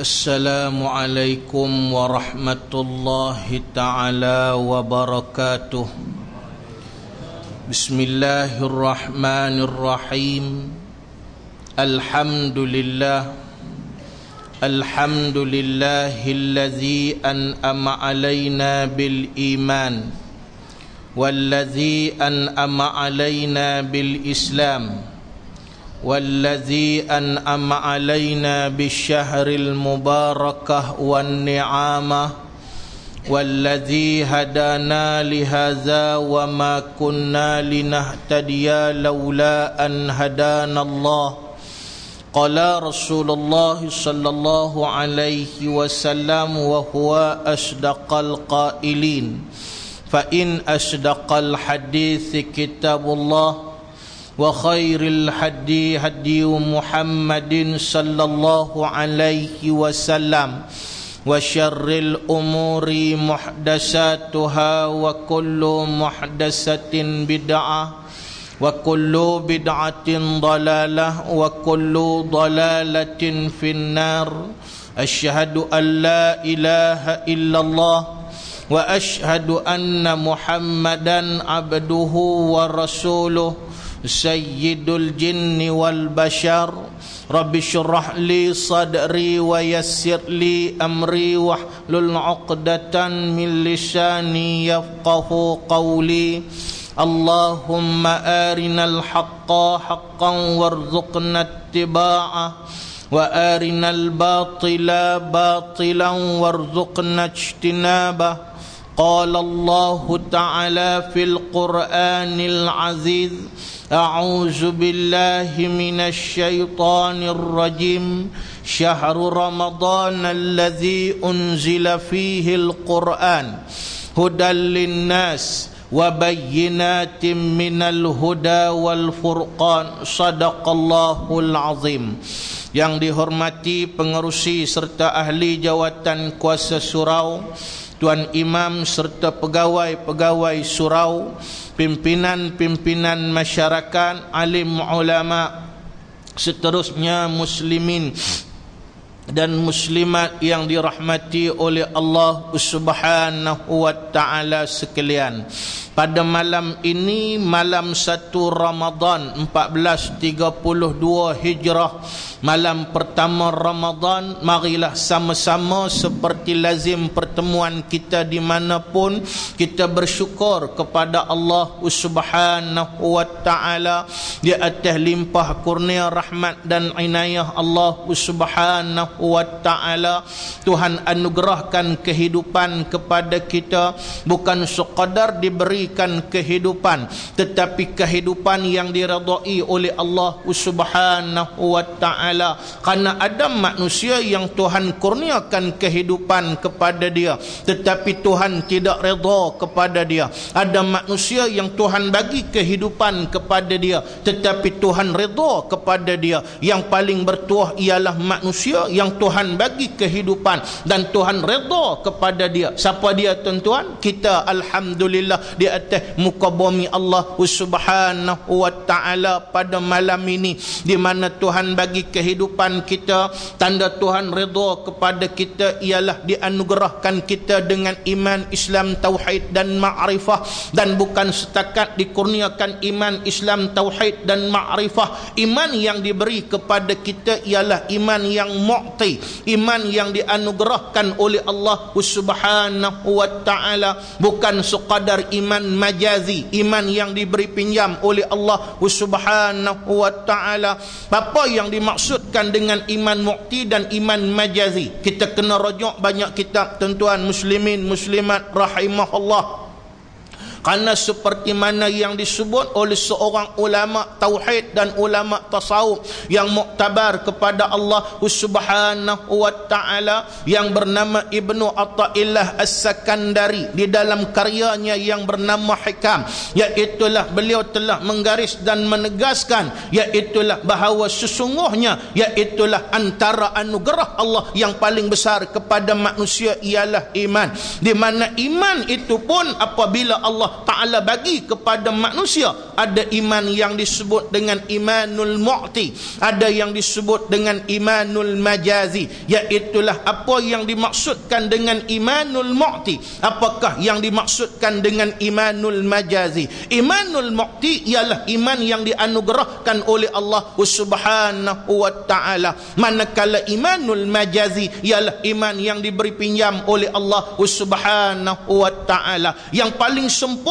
السلام عليكم ورحمة الله تعالى وبركاته بسم الله الرحمن الرحيم الحمد لله الحمد لله الذي أنأم علينا بالإيمان والذي أنأم علينا بالإسلام والذي أنعم علينا بالشهر المباركة والنعامة والذي هدانا لهذا وما كنا لنهتدي لولا أن هدانا الله قال رسول الله صلى الله عليه وسلم وهو أصدق القائلين فإن أصدق الحديث كتاب الله وخير الحدي هدي محمد صلى الله عليه وسلم وشر الأمور محدثاتها وكل محدثة بدعة وكل بدعة ضلالة وكل ضلالة في النار أشهد أن لا إله إلا الله وأشهد أن محمدا عبده ورسوله سيد الجن والبشر. رب اشرح لي صدري ويسر لي أمري واحلل عقدة من لساني يفقه قولي. اللهم آرنا الحق حقا وارزقنا اتباعه وآرنا الباطل باطلا وارزقنا اجتنابه قال الله تعالى في القرآن العزيز أعوذ بالله من الشيطان الرجيم شهر رمضان الذي أنزل فيه القرآن هدى للناس وبينات من الهدى والفرقان صدق الله العظيم yang dihormati pengerusi serta ahli jawatan kuasa surau tuan imam serta pegawai-pegawai surau pimpinan-pimpinan masyarakat alim ulama seterusnya muslimin dan muslimat yang dirahmati oleh Allah Subhanahu wa taala sekalian pada malam ini malam 1 Ramadan 1432 Hijrah. Malam pertama Ramadan marilah sama-sama seperti lazim pertemuan kita di manapun kita bersyukur kepada Allah Subhanahu wa taala di atas limpah kurnia rahmat dan inayah Allah Subhanahu wa taala. Tuhan anugerahkan kehidupan kepada kita bukan sekadar diberi memberikan kehidupan tetapi kehidupan yang diredai oleh Allah Subhanahu wa taala. Karena ada manusia yang Tuhan kurniakan kehidupan kepada dia tetapi Tuhan tidak redha kepada dia. Ada manusia yang Tuhan bagi kehidupan kepada dia tetapi Tuhan redha kepada dia. Yang paling bertuah ialah manusia yang Tuhan bagi kehidupan dan Tuhan redha kepada dia. Siapa dia tuan-tuan? Kita alhamdulillah dia atas muka bumi Allah Subhanahu wa taala pada malam ini di mana Tuhan bagi kehidupan kita tanda Tuhan redha kepada kita ialah dianugerahkan kita dengan iman Islam tauhid dan ma'rifah. Dan bukan setakat dikurniakan iman Islam tauhid dan ma'rifah. Iman yang diberi kepada kita ialah iman yang mu'ti iman yang dianugerahkan oleh Allah Subhanahu wa taala. Bukan sekadar iman majazi iman yang diberi pinjam oleh Allah Subhanahu wa taala. Apa yang dimaksudkan dengan iman mukti dan iman majazi? Kita kena rujuk banyak kitab tuan-tuan muslimin muslimat rahimahullah kerana seperti mana yang disebut oleh seorang ulama tauhid dan ulama tasawuf yang muktabar kepada Allah Subhanahu wa taala yang bernama Ibnu Athaillah As-Sakandari di dalam karyanya yang bernama Hikam iaitu beliau telah menggaris dan menegaskan iaitu bahawa sesungguhnya iaitu antara anugerah Allah yang paling besar kepada manusia ialah iman. Di mana iman itu pun apabila Allah Ta'ala bagi kepada manusia. Ada iman yang disebut dengan imanul mu'ti. Ada yang disebut dengan imanul majazi. Iaitulah apa yang dimaksudkan dengan imanul mu'ti. Apakah yang dimaksudkan dengan imanul majazi? Imanul mu'ti ialah iman yang dianugerahkan oleh Allah subhanahu wa ta'ala. Manakala imanul majazi ialah iman yang diberi pinjam oleh Allah subhanahu wa ta'ala. Yang paling sempurna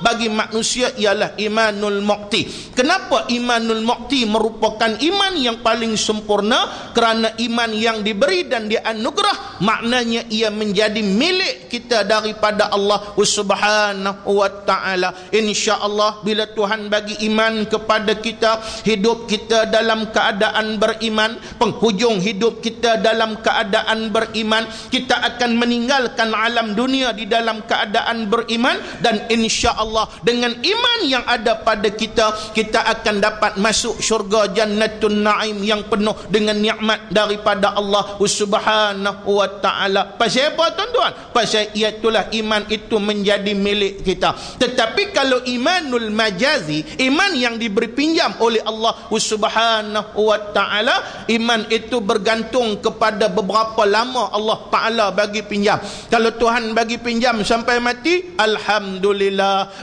bagi manusia ialah imanul mu'ti. Kenapa imanul mu'ti merupakan iman yang paling sempurna? Kerana iman yang diberi dan dianugerah maknanya ia menjadi milik kita daripada Allah subhanahu wa ta'ala. insyaAllah bila Tuhan bagi iman kepada kita hidup kita dalam keadaan beriman penghujung hidup kita dalam keadaan beriman kita akan meninggalkan alam dunia di dalam keadaan beriman dan insya Allah dengan iman yang ada pada kita kita akan dapat masuk syurga jannatun na'im yang penuh dengan nikmat daripada Allah subhanahu wa ta'ala. Pasal apa tuan-tuan? Pasal iaitulah iman itu menjadi milik kita. Tetapi kalau imanul majazi iman yang diberi pinjam oleh Allah subhanahu wa ta'ala iman itu bergantung kepada beberapa lama Allah ta'ala bagi pinjam. Kalau Tuhan bagi pinjam sampai mati Alhamdulillah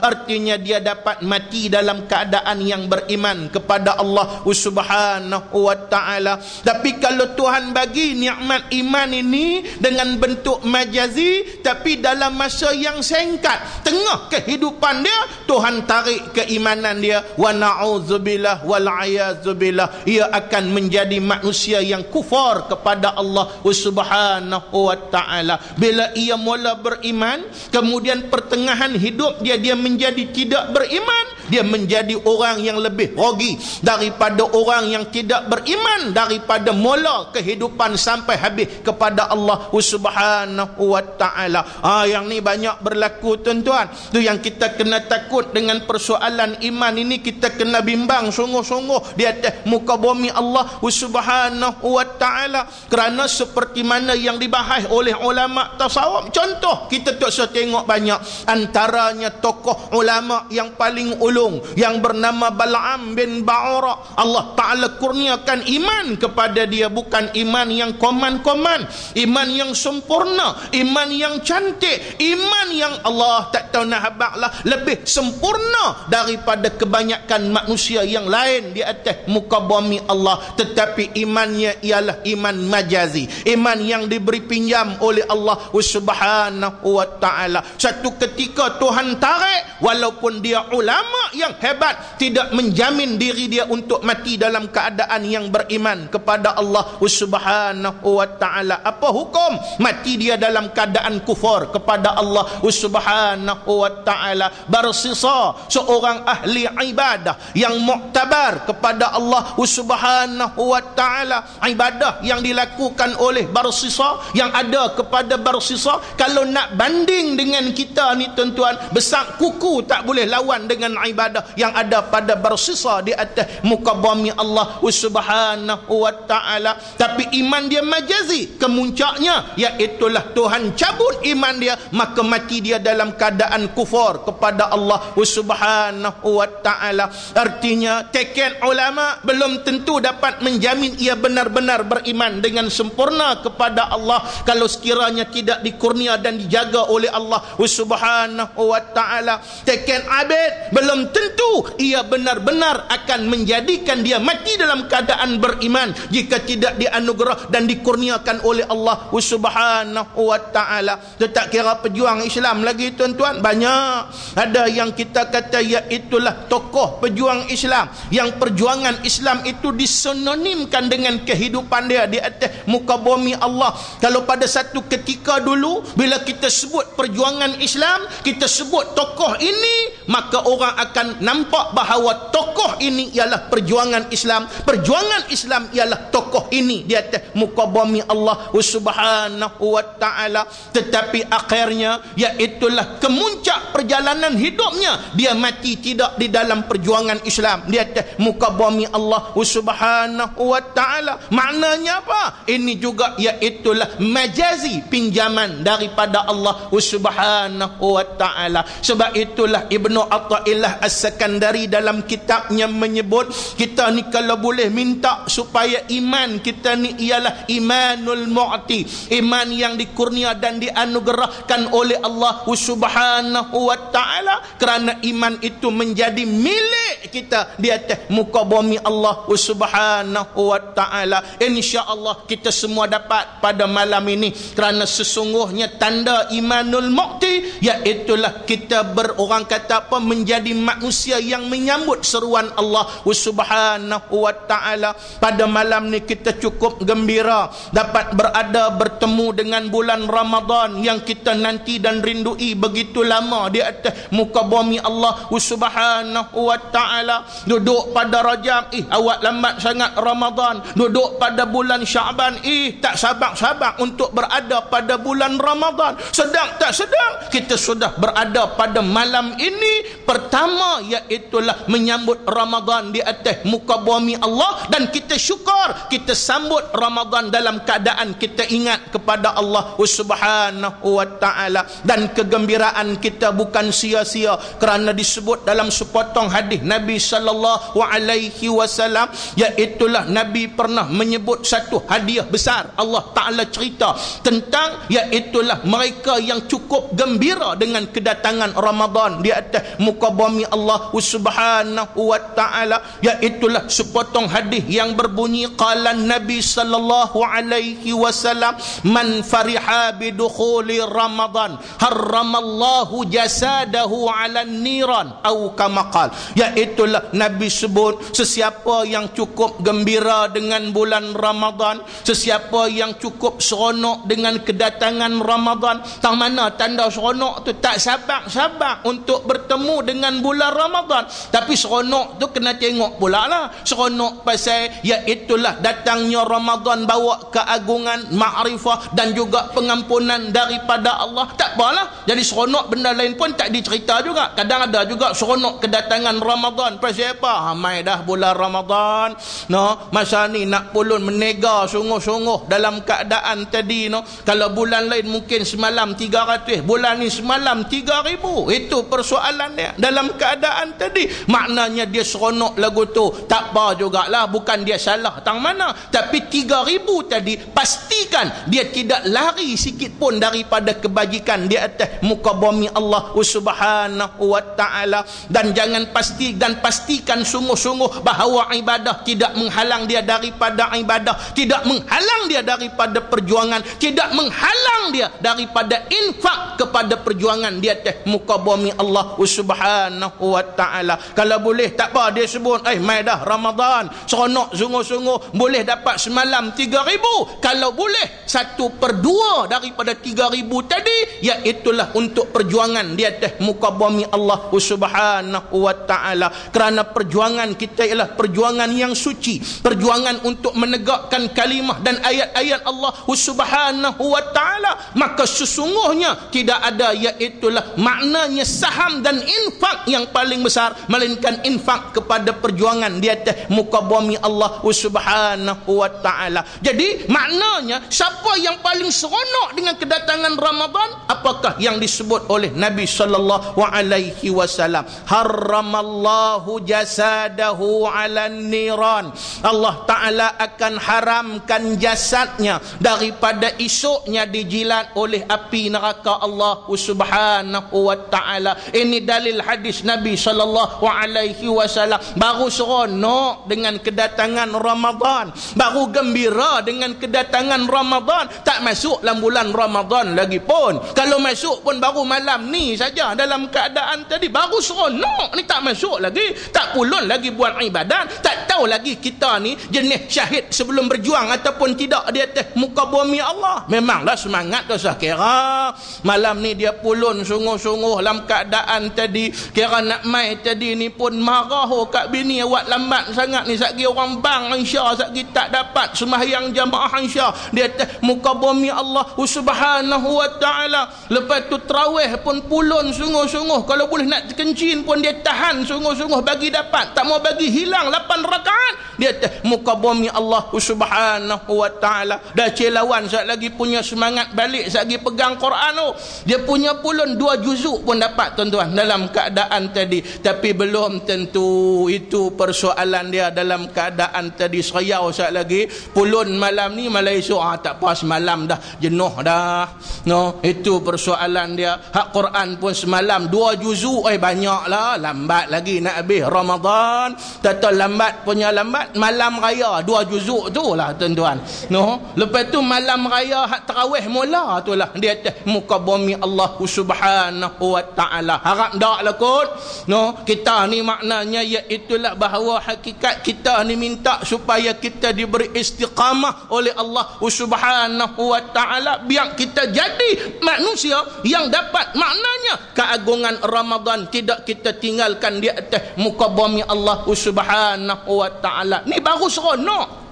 artinya dia dapat mati dalam keadaan yang beriman kepada Allah subhanahu wa ta'ala. Tapi kalau Tuhan bagi nikmat iman ini dengan bentuk majazi tapi dalam masa yang singkat tengah kehidupan dia Tuhan tarik keimanan dia. Wa na'udzubillah wal ayazubillah ia akan menjadi manusia yang kufar kepada Allah subhanahu wa ta'ala. Bila ia mula beriman kemudian pertengahan hidup dia dia menjadi tidak beriman dia menjadi orang yang lebih rogi daripada orang yang tidak beriman daripada mula kehidupan sampai habis kepada Allah subhanahu wa ta'ala. Ah, yang ni banyak berlaku tuan-tuan. Tu yang kita kena takut dengan persoalan iman ini. Kita kena bimbang sungguh-sungguh di atas muka bumi Allah subhanahu wa ta'ala. Kerana seperti mana yang dibahas oleh ulama tasawuf. Contoh kita tak usah tengok banyak. Antaranya tokoh ulama yang paling ulung yang bernama Bal'am bin Ba'ura. Allah Ta'ala kurniakan iman kepada dia bukan iman yang koman-koman iman yang sempurna iman yang cantik iman yang Allah tak tahu nak habaklah lebih sempurna daripada kebanyakan manusia yang lain di atas muka bumi Allah. Tetapi imannya ialah iman majazi iman yang diberi pinjam oleh Allah subhanahu wa ta'ala. Satu ketika Tuhan tarik walaupun dia ulama yang hebat tidak menjamin diri dia untuk mati dalam keadaan yang beriman kepada Allah subhanahu wa ta'ala. Apa hukum mati dia dalam keadaan kufur kepada Allah subhanahu wa ta'ala? Bersisa seorang ahli ibadah yang muktabar kepada Allah subhanahu wa ta'ala. Ibadah yang dilakukan oleh bersisa yang ada kepada bersisa. Kalau nak banding dengan kita ni tuan-tuan besar kuku tak boleh lawan dengan ibadah yang ada pada bersisa di atas muka bumi Allah subhanahu wa ta'ala. Tapi iman dia majazi kemuncaknya iaitulah Tuhan cabut iman dia maka mati dia dalam keadaan kufur kepada Allah subhanahu wa ta'ala. Artinya teken ulama belum tentu dapat menjamin ia benar-benar beriman dengan sempurna kepada Allah kalau sekiranya tidak dikurnia dan dijaga oleh Allah subhanahu wa ta'ala. Teken abid belum tentu ia benar-benar akan menjadikan dia mati dalam keadaan beriman jika tidak dianugerah dan dikurniakan oleh Allah subhanahu wa ta'ala. Tak kira pejuang Islam lagi tuan-tuan? Banyak. Ada yang kita kata iaitulah tokoh pejuang Islam. Yang perjuangan Islam itu disenonimkan dengan kehidupan dia di atas muka bumi Allah. Kalau pada satu ketika dulu bila kita sebut perjuangan Islam kita sebut tokoh ini maka orang akan akan nampak bahawa tokoh ini ialah perjuangan Islam. Perjuangan Islam ialah tokoh ini di atas muka bumi Allah subhanahu wa ta'ala. Tetapi akhirnya iaitulah kemuncak perjalanan hidupnya. Dia mati tidak di dalam perjuangan Islam. Di atas muka bumi Allah subhanahu wa ta'ala. Maknanya apa? Ini juga iaitulah majazi pinjaman daripada Allah subhanahu wa ta'ala. Sebab itulah Ibnu Atta'illah As-Sakandari dalam kitabnya menyebut kita ni kalau boleh minta supaya iman kita ni ialah imanul mu'ti. Iman yang dikurnia dan dianugerahkan oleh Allah subhanahu wa ta'ala. Kerana iman itu menjadi milik kita di atas muka bumi Allah subhanahu wa ta'ala. insyaAllah kita semua dapat pada malam ini. Kerana sesungguhnya tanda imanul mu'ti iaitulah kita berorang kata apa menjadi manusia yang menyambut seruan Allah. Subhanahu wa ta'ala pada malam ni kita cukup gembira dapat berada bertemu dengan bulan Ramadan yang kita nanti dan rindui begitu lama di atas muka bumi Allah. Subhanahu wa ta'ala duduk pada rajam ih awak lambat sangat Ramadan. Duduk pada bulan Syaban ih tak sabar-sabar untuk berada pada bulan Ramadan. Sedang tak sedang? Kita sudah berada pada malam ini pertama iaitulah menyambut Ramadan di atas muka bumi Allah. Dan kita syukur kita sambut Ramadan dalam keadaan kita ingat kepada Allah subhanahu wa ta'ala. Dan kegembiraan kita bukan sia-sia kerana disebut dalam sepotong hadis Nabi sallallahu alaihi wasallam iaitulah Nabi pernah menyebut satu hadiah besar. Allah Ta'ala cerita tentang iaitulah mereka yang cukup gembira dengan kedatangan Ramadan di atas muka bumi Allah subhanahu wa ta'ala iaitulah sepotong hadis yang berbunyi qala Nabi sallallahu alaihi wasallam man fariha bidukhuli Ramadan harramallahu jasadahu ala niran au kama qal. Iaitulah Nabi sebut sesiapa yang cukup gembira dengan bulan Ramadan sesiapa yang cukup seronok dengan kedatangan Ramadan tang mana tanda seronok tu tak sabar-sabar untuk bertemu dengan bulan Ramadan. Tapi seronok tu kena tengok pula lah. Seronok pasal iaitulah datangnya Ramadan bawa keagungan ma'rifah dan juga pengampunan daripada Allah. Tak apalah. Jadi seronok benda lain pun tak dicerita juga. Kadang ada juga seronok kedatangan Ramadan. Pasal apa hamai dah bulan Ramadan. No masa ni nak pulun menega sungguh-sungguh dalam keadaan tadi no. Kalau bulan lain mungkin semalam 300 bulan ni semalam 3000 itu persoalan dia dalam keadaan tadi. Maknanya dia seronok lagu tu. Tak apa jugalah bukan dia salah tang mana. Tapi 3000 tadi pastikan dia tidak lari sikit pun daripada kebajikan di atas muka bumi Allah subhanahu wa ta'ala. Dan jangan pasti dan pastikan sungguh-sungguh bahawa ibadah tidak menghalang dia daripada ibadah tidak menghalang dia daripada perjuangan tidak menghalang dia daripada infak kepada perjuangan di atas muka bumi Allah subhanahu wa ta'ala. Kalau boleh tak apa dia sebut eh mai dah Ramadan. Seronok sungguh-sungguh. Boleh dapat semalam 3000 kalau boleh satu per dua daripada 3000 tadi iaitulah untuk perjuangan di atas muka bumi Allah subhanahu wa ta'ala. Kerana perjuangan kita ialah perjuangan yang suci. Perjuangan untuk menegakkan kalimah dan ayat-ayat Allah subhanahu wa ta'ala. Maka sesungguhnya tidak ada iaitulah maknanya saham dan infak yang paling besar melainkan infak kepada perjuangan di atas muka bumi Allah subhanahu wa ta'ala. Jadi maknanya siapa yang paling seronok dengan kedatangan Ramadan apakah yang disebut oleh Nabi sallallahu alaihi wasallam? Haramallahu jasadahu ala niran. Allah taala akan haramkan jasadnya daripada esoknya dijilat oleh api neraka Allah subhanahu wa taala. Ini dalil hadis Nabi sallallahu alaihi wasallam. Baru seronok dengan kedatangan Ramadan. Baru gembira dengan kedatangan Ramadan. Tak masuk dalam bulan Ramadan lagi pun. Kalau masuk pun baru malam ni saja dalam keadaan tadi. Baru seronok ni tak masuk lagi. Tak pulun lagi buat ibadat. Tak tahu lagi kita ni jenis syahid sebelum berjuang ataupun tidak di atas muka bumi Allah. Memanglah semangat tu kira malam ni dia pulun sungguh-sungguh dalam keadaan tadi. Kira nak mai tadi ni pun marah oh kat bini awak lambat sangat ni. Satgi orang bang insya satgi tak dapat sembahyang jamaah insya di atas muka bumi Allah subhanahu wa ta'ala. Lepas tu terawih pun pulun sungguh-sungguh. Kalau boleh nak kencin pun dia tahan sungguh-sungguh. Bagi dapat tak mau bagi hilang. 8 rakaat. Di atas muka bumi Allah subhanahu wa ta'ala. Dah celawan sat lagi punya semangat balik. Sat lagi pegang Quran tu dia punya pulun dua juzuk pun dapat tuan-tuan. Dalam keadaan tadi. Tapi belum tentu itu persoalan dia dalam keadaan tadi. Seriau sat lagi pulun malam ni malam esok ah, tak pas malam dah jenuh dah. No itu persoalan dia. Hak Quran pun semalam dua juzuk eh banyak lah lambat lagi nak habis Ramadan. Tata lambat punya lambat malam raya dua juzuk tu lah tuan-tuan. No lepas tu malam raya hak terawih mula tu lah. Dia atas muka bumi Allah subhanahu wa ta'ala. Harap tak lah kot no kita ni maknanya iaitulah bahawa hakikat kita ni minta supaya kita diberi istiqamah oleh Allah subhanahu wa ta'ala biar kita jadi manusia yang dapat maknanya keagungan Ramadan tidak kita tinggalkan di atas muka bumi Allah subhanahu wa ta'ala. Ni baru seronok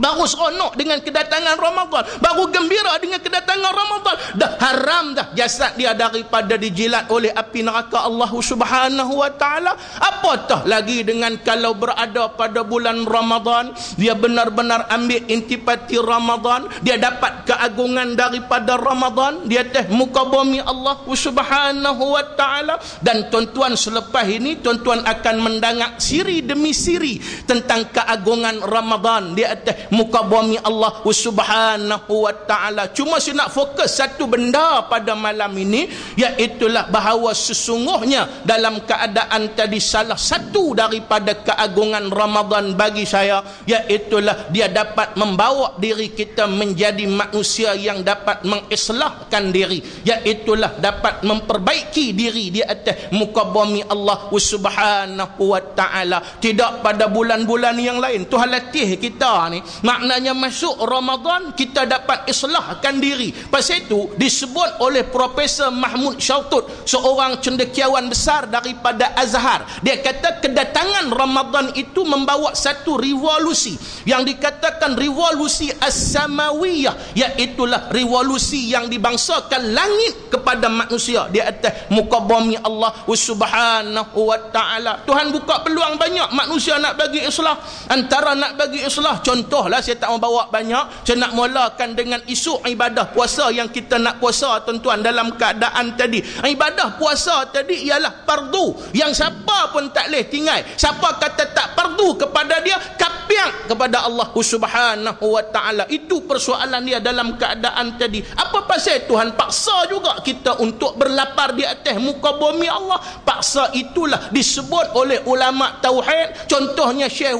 Baru seronok dengan kedatangan Ramadan. Baru gembira dengan kedatangan Ramadan. Dah haram dah jasad dia daripada dijilat oleh api neraka Allah subhanahu wa ta'ala. Apatah lagi dengan kalau berada pada bulan Ramadan. Dia benar-benar ambil intipati Ramadan. Dia dapat keagungan daripada Ramadan. Dia teh muka bumi Allah subhanahu wa ta'ala. Dan tuan-tuan selepas ini, tuan-tuan akan mendengar siri demi siri tentang keagungan Ramadan. Dia teh muka bumi Allah subhanahu wa ta'ala. Cuma saya nak fokus satu benda pada malam ini iaitulah bahawa sesungguhnya dalam keadaan tadi salah satu daripada keagungan Ramadan bagi saya iaitulah dia dapat membawa diri kita menjadi manusia yang dapat mengislahkan diri iaitulah dapat memperbaiki diri di atas muka bumi Allah subhanahu wa ta'ala. Tidak pada bulan-bulan yang lain Tuhan latih kita ni maknanya masuk Ramadan kita dapat islahkan diri. Pasal itu disebut oleh Profesor Mahmud Syautut seorang cendekiawan besar daripada Azhar. Dia kata kedatangan Ramadan itu membawa satu revolusi. Yang dikatakan revolusi as-samawiyah iaitulah revolusi yang dibangsakan langit kepada manusia. Di atas muka bumi Allah subhanahu wa ta'ala. Tuhan buka peluang banyak manusia nak bagi islah antara nak bagi islah. Contoh lah saya tak mau bawa banyak. Saya nak mulakan dengan isu ibadah puasa yang kita nak puasa tuan-tuan dalam keadaan tadi. Ibadah puasa tadi ialah fardu. Yang siapa pun tak boleh tinggal siapa kata tak fardu kepada dia kapiak kepada Allah subhanahu wa ta'ala. Itu persoalan dia dalam keadaan tadi. Apa pasal Tuhan paksa juga kita untuk berlapar di atas muka bumi Allah? Paksa itulah disebut oleh ulama tauhid. Contohnya Syekh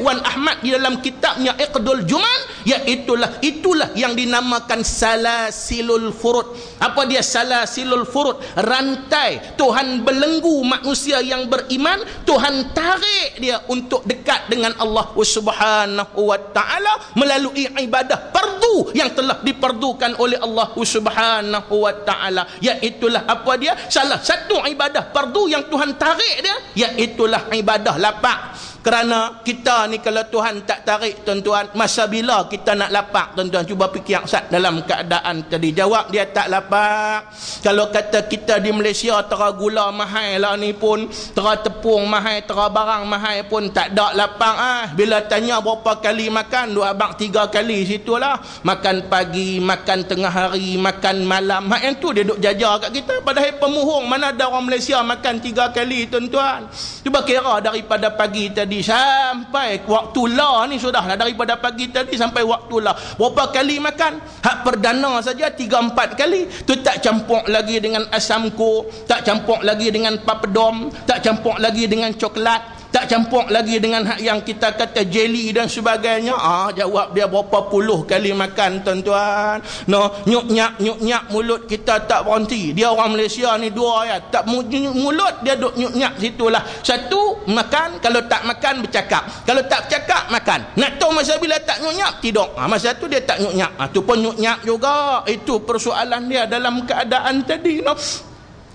Wan Ahmad di dalam kitabnya Iqdul Juman iaitulah itulah yang dinamakan salasilul furud. Apa dia salasilul furud? Rantai. Tuhan belenggu manusia yang beriman Tuhan tarik dia untuk dekat dengan Allah subhanahu wa ta'ala melalui ibadah perdu yang telah diperdukan oleh Allah subhanahu wa ta'ala. Iaitulah apa dia? Salah satu ibadah perdu yang Tuhan tarik dia iaitulah ibadah lapak kerana kita ni kalau Tuhan tak tarik tuan-tuan masa bila kita nak lapak tuan-tuan? Cuba fikir sat dalam keadaan tadi. Jawab dia tak lapak. Kalau kata kita di Malaysia tera gula mahal lah ni pun tera tepung mahal tera barang mahal pun tak ada lapak. Ah bila tanya berapa kali makan dua abang tiga kali situlah. Makan pagi makan tengah hari makan malam. Mak yang tu dia duk jajar kat kita. Padahal pemuhung mana ada orang Malaysia makan tiga kali tuan-tuan? Cuba kira daripada pagi tadi tadi. Sampai waktu la ni sudah lah. Daripada pagi tadi sampai waktu la berapa kali makan? Hak perdana saja 3 4 kali. Tu tak campur lagi dengan asam ko tak campur lagi dengan papedom tak campur lagi dengan coklat tak campur lagi dengan hak yang kita kata jelly dan sebagainya. Ah jawab dia berapa puluh kali makan tuan-tuan. No nyuk nyak nyuk nyak mulut kita tak berhenti. Dia orang Malaysia ni dua ya. Tak mulut dia duk nyuk nyak situlah. Satu makan. Kalau tak makan bercakap. Kalau tak bercakap makan. Nak tahu masa bila tak nyuk nyak tidur ah masa tu dia tak nyuk nyak ah tu pun nyuk nyak juga. Itu persoalan dia dalam keadaan tadi no.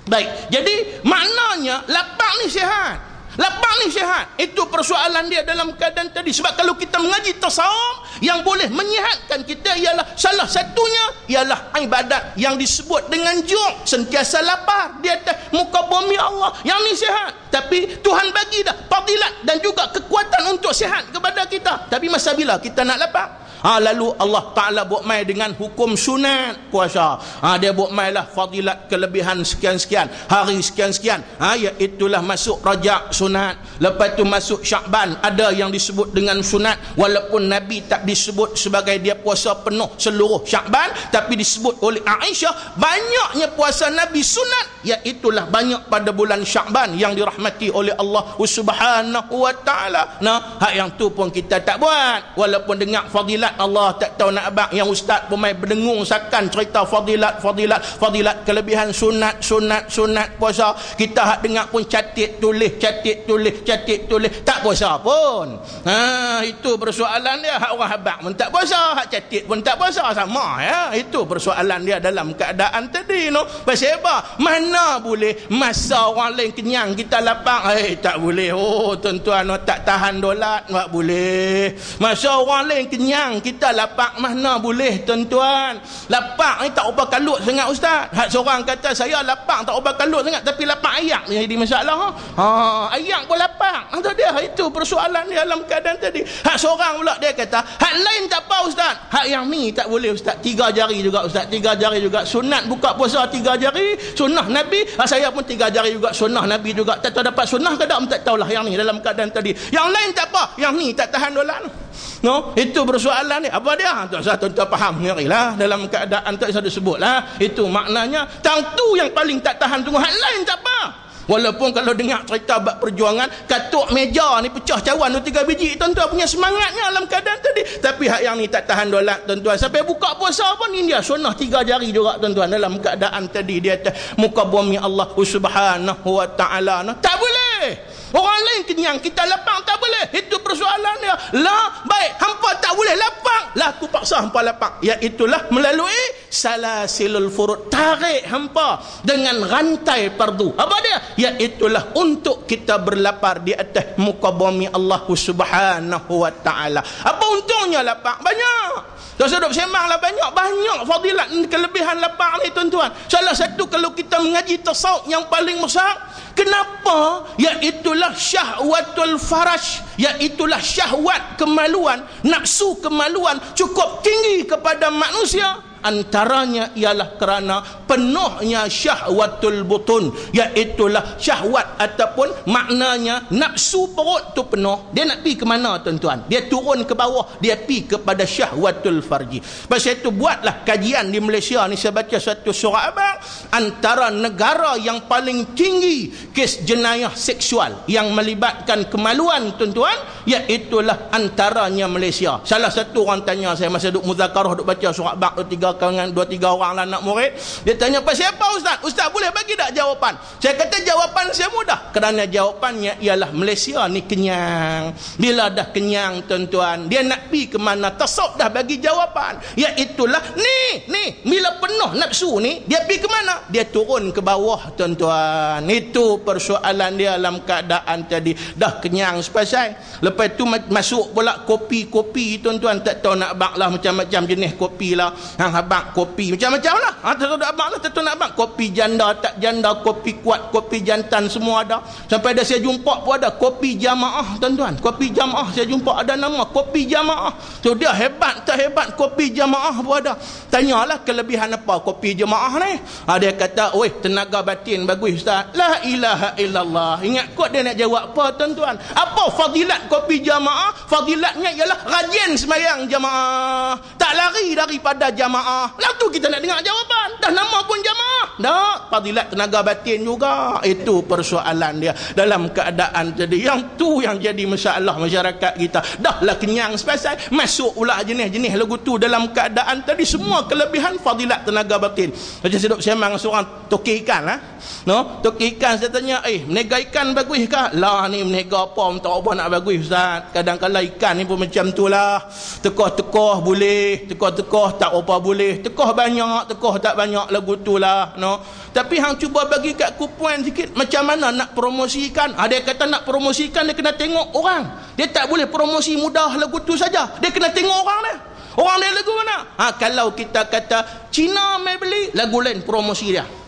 Baik. Jadi maknanya lapang ni sihat Lapang ni sihat. Itu persoalan dia dalam keadaan tadi. Sebab kalau kita mengaji tasawuf, yang boleh menyihatkan kita ialah salah satunya ialah ibadat yang disebut dengan juk. Sentiasa lapar di atas muka bumi Allah. Yang ni sihat. Tapi Tuhan bagi dah fadilat dan juga kekuatan untuk sihat kepada kita. Tapi masa bila kita nak lapar? Ha, lalu Allah Ta'ala buat mai dengan hukum sunat puasa. Ha, dia buat mai lah fadilat kelebihan sekian-sekian. Hari sekian-sekian. Ha, ya itulah masuk rajak sunat. Lepas tu masuk syakban. Ada yang disebut dengan sunat. Walaupun Nabi tak disebut sebagai dia puasa penuh seluruh syakban. Tapi disebut oleh Aisyah. Banyaknya puasa Nabi sunat. Ya itulah banyak pada bulan syakban. Yang dirahmati oleh Allah Subhanahu Wa Ta'ala. Nah, hak yang tu pun kita tak buat. Walaupun dengar fadilat Allah tak tahu nak abang yang ustaz pun main berdengung sakan cerita fadilat fadilat fadilat kelebihan sunat sunat sunat puasa kita hak dengar pun catit tulis catit tulis catit tulis. Tak puasa pun. Ha itu persoalan dia. Hak orang abang pun tak puasa. Hak catit pun tak puasa. Sama ya. Itu persoalan dia dalam keadaan tadi no. Pasal apa mana boleh masa orang lain kenyang kita lapang? Eh tak boleh. Oh tuan-tuan no, tak tahan dolat tak boleh. Masa orang lain kenyang kita lapak mana boleh tuan-tuan? Lapak ni tak ubah kalut sangat ustaz. Hak seorang kata saya lapak tak ubah kalut sangat tapi lapak ayak. Jadi masalah ha, ha ayak pun lapak itu dia. Itu persoalan di dalam keadaan tadi. Hak seorang pula dia kata hak lain tak apa ustaz. Hak yang ni tak boleh ustaz. Tiga jari juga ustaz. Tiga jari juga. Sunat buka puasa tiga jari sunnah nabi. Ha, saya pun tiga jari juga sunnah nabi juga. Tak tahu dapat sunnah ke tak tak tahulah yang ni dalam keadaan tadi. Yang lain tak apa. Yang ni tak tahan dolan No, itu persoalan ni. Apa dia? Tak usah tuan-tuan faham lah dalam keadaan tak usah disebutlah. Itu maknanya tang tu yang paling tak tahan tunggu. Hal lain tak apa. Walaupun kalau dengar cerita bab perjuangan, katuk meja ni pecah cawan tu tiga biji, tuan-tuan punya semangatnya dalam keadaan tadi. Tapi hak yang ni tak tahan dolat, tuan-tuan. Sampai buka puasa pun ni dia sunnah tiga jari juga, tuan-tuan. Dalam keadaan tadi, dia atas muka bumi Allah subhanahu wa ta'ala. Tak boleh. Orang lain kenyang, kita lapang tak boleh. Itu persoalan dia. Lah, baik. Hampa tak boleh lapang. Lah, aku paksa hampa lapang. Iaitulah melalui salasilul furud. Tarik hampa dengan rantai pardu. Apa dia? Iaitulah untuk kita berlapar di atas muka bumi Allah subhanahu wa ta'ala. Apa untungnya lapang? Banyak. Dosa duk sembang lah banyak. Banyak fadilat kelebihan lapang ni tuan-tuan. Salah satu kalau kita mengaji tasawuf yang paling besar, Kenapa? Iaitulah syahwatul farash. Iaitulah syahwat kemaluan. Nafsu kemaluan cukup tinggi kepada manusia antaranya ialah kerana penuhnya syahwatul butun iaitulah syahwat ataupun maknanya nafsu perut tu penuh. Dia nak pergi ke mana tuan-tuan? Dia turun ke bawah dia pergi kepada syahwatul farji. Pasal itu buatlah kajian di Malaysia ni saya baca satu surat abang antara negara yang paling tinggi kes jenayah seksual yang melibatkan kemaluan tuan-tuan iaitulah antaranya Malaysia. Salah satu orang tanya saya masa duduk muzakarah duduk baca surat abang tu tiga kawangan dua tiga orang lah anak murid. Dia tanya apa ustaz? Ustaz boleh bagi tak jawapan? Saya kata jawapan saya mudah. Kerana jawapannya ialah Malaysia ni kenyang. Bila dah kenyang tuan-tuan dia nak pergi ke mana tasawuf dah bagi jawapan. Iaitulah ni ni. Bila penuh nafsu ni dia pergi ke mana? Dia turun ke bawah tuan-tuan. Itu persoalan dia dalam keadaan tadi. Dah kenyang sepasai. Lepas tu masuk pula kopi-kopi tuan-tuan. Tak tahu nak bak lah macam-macam jenis kopi lah. Hang abang kopi. Macam-macam lah. Ha, tentu nak abang lah tentu nak abang kopi janda tak janda kopi kuat kopi jantan semua ada. Sampai ada saya jumpa pun ada kopi jamaah tuan-tuan. Kopi jamaah saya jumpa ada nama kopi jamaah. So dia hebat tak hebat kopi jamaah pun ada. Tanyalah kelebihan apa kopi jamaah ni. Ha, dia kata weh tenaga batin bagus ustaz. La ilaha illallah. Ingat kot dia nak jawab apa tuan-tuan? Apa fadilat kopi jamaah? Fadilatnya ialah rajin semayang jamaah. Tak lari daripada jamaah jamaah. Lalu kita nak dengar jawapan. Dah nama pun jamaah. Tak. Fadilat tenaga batin juga. Itu persoalan dia. Dalam keadaan jadi. Yang tu yang jadi masalah masyarakat kita. Dah lah kenyang sepasal. Masuk pula jenis-jenis lagu tu dalam keadaan tadi. Semua kelebihan fadilat tenaga batin macam duduk semang seorang toki ikan lah no toki ikan saya tanya eh menega ikan bagus kah lah ni menega apa tak apa nak bagus ustaz kadang-kadang ikan ni pun macam tu lah tekoh-tekoh boleh tekoh-tekoh tak apa boleh tekoh banyak tekoh tak banyak lagu tu lah no. Tapi hang cuba bagi kat ku puan sikit macam mana nak promosikan. Ada ha, kata nak promosikan dia kena tengok orang. Dia tak boleh promosi mudah lagu tu saja. Dia kena tengok orang dia. Orang dia lagu mana? Ha, kalau kita kata Cina mai beli, lagu lain promosi dia.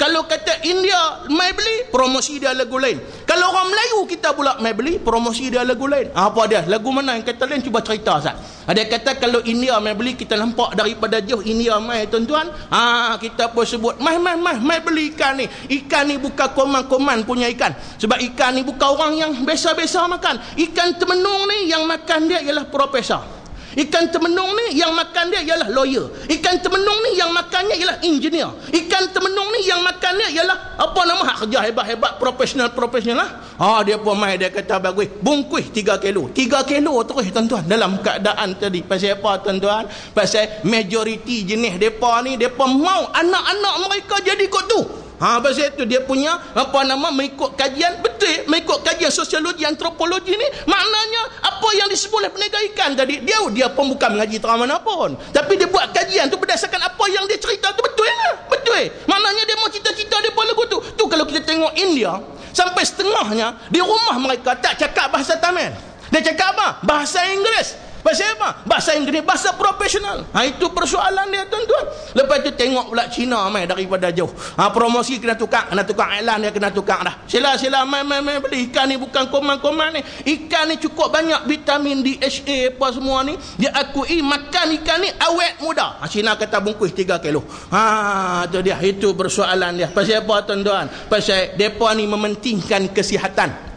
Kalau kata India mai beli, promosi dia lagu lain. Kalau orang Melayu kita pula mai beli, promosi dia lagu lain. Apa dia? Lagu mana yang kata lain? Cuba cerita Ustaz. Ada kata kalau India mai beli, kita nampak daripada jauh India mai tuan-tuan. Ha, kita pun sebut, mai, mai, mai, mai beli ikan ni. Ikan ni bukan koman-koman punya ikan. Sebab ikan ni bukan orang yang biasa-biasa makan. Ikan temenung ni yang makan dia ialah profesor. Ikan temenung ni yang makan dia ialah lawyer. Ikan temenung ni yang makannya ialah engineer. Ikan temenung ni yang makannya ialah apa nama hak kerja hebat-hebat profesional-profesional lah. Ha dia pun mai dia kata bagus. Bungkus 3 kilo. 3 kilo terus tuan-tuan dalam keadaan tadi. Pasal apa tuan-tuan? Pasal majoriti jenis depa ni depa mau anak-anak mereka jadi kot tu. Ha pasal itu dia punya apa nama mengikut kajian betul mengikut kajian sosiologi antropologi ni maknanya apa yang disebut oleh penegak ikan tadi dia dia pun bukan mengaji terang mana pun. Tapi dia buat kajian tu berdasarkan apa yang dia cerita tu betul ya betul. Maknanya dia mau cita-cita dia pun lagu tu. Tu kalau kita tengok India sampai setengahnya di rumah mereka tak cakap bahasa Tamil. Dia cakap apa? Bahasa Inggeris Bahasa apa? Bahasa Inggeris, bahasa profesional. Ha, itu persoalan dia tuan-tuan. Lepas tu tengok pula Cina mai daripada jauh. Ha, promosi kena tukar, kena tukar iklan dia kena tukar dah. Sila sila mai mai mai beli ikan ni bukan koman-koman ni. Ikan ni cukup banyak vitamin DHA apa semua ni. Dia akui makan ikan ni awet muda. Ha, Cina kata bungkus 3 kilo. Ha, tu dia itu persoalan dia. Pasal apa tuan-tuan? Pasal depa ni mementingkan kesihatan.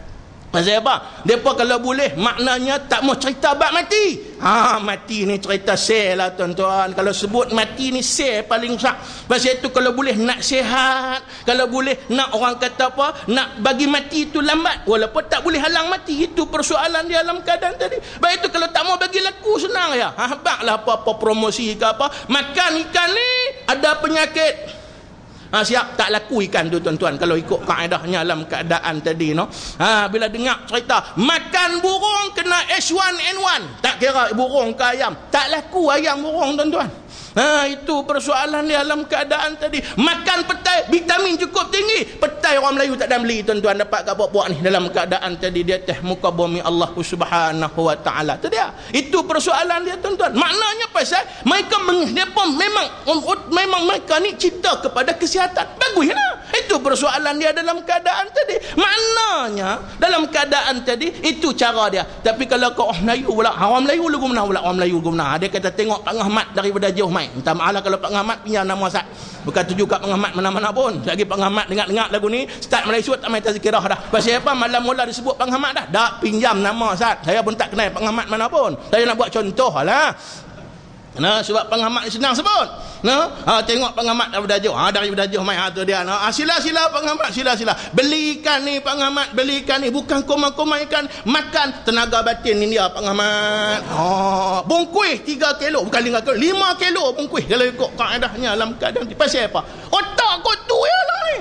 Pasal apa? Mereka kalau boleh maknanya tak mau cerita bab mati. Ha, mati ni cerita lah tuan-tuan. Kalau sebut mati ni sel paling besar. Pasal itu kalau boleh nak sehat. Kalau boleh nak orang kata apa? Nak bagi mati itu lambat. Walaupun tak boleh halang mati. Itu persoalan di alam keadaan tadi. Baik itu kalau tak mau bagi laku senang ya. Ha, baklah apa-apa promosi ke apa. Makan ikan ni ada penyakit ha, siap? Tak laku ikan tu tuan-tuan. Kalau ikut kaedahnya dalam keadaan tadi no? Ha, bila dengar cerita makan burung kena H1N1 tak kira burung ke ayam. Tak laku ayam burung tuan-tuan Ha, itu persoalan di dalam keadaan tadi. Makan petai, vitamin cukup tinggi. Petai orang Melayu tak ada beli tuan-tuan dapat kat puak-puak ni dalam keadaan tadi dia teh muka bumi Allah Subhanahu wa taala. Tu dia. Itu persoalan dia tuan-tuan. Maknanya pasal mereka mereka memang memang mereka ni cinta kepada kesihatan. Baguslah. Itu persoalan dia dalam keadaan tadi. Maknanya dalam keadaan tadi itu cara dia. Tapi kalau kau orang Melayu pula, orang Melayu lu guna pula orang Melayu guna. Dia kata tengok pengahmat daripada jauh mai. Minta maaf lah kalau pengahmat punya nama Ustaz. Bukan tuju kat pengahmat mana-mana pun. Lagi pengahmat dengar-dengar lagu ni, start Malaysia tak main tazkirah dah. Pasal apa malam mula disebut pengahmat dah? Tak pinjam nama Ustaz. Saya pun tak kenal pengahmat mana pun. Saya nak buat contoh lah. Nah, sebab pengamat senang sebut. Nah, ha, tengok pengamat daripada jauh. Ha, daripada jauh mai ha, tu dia. Nah, ha, sila sila pengamat, sila sila. Belikan ni pengamat, belikan ni bukan koma-koma ikan, makan tenaga batin ni dia pengamat. Ha, bungkuih 3 kilo, bukan 5 kilo, 5 kilo bungkuih kalau ikut kaedahnya dalam keadaan ni. Pasal apa? Otak kau tu ya lah ni.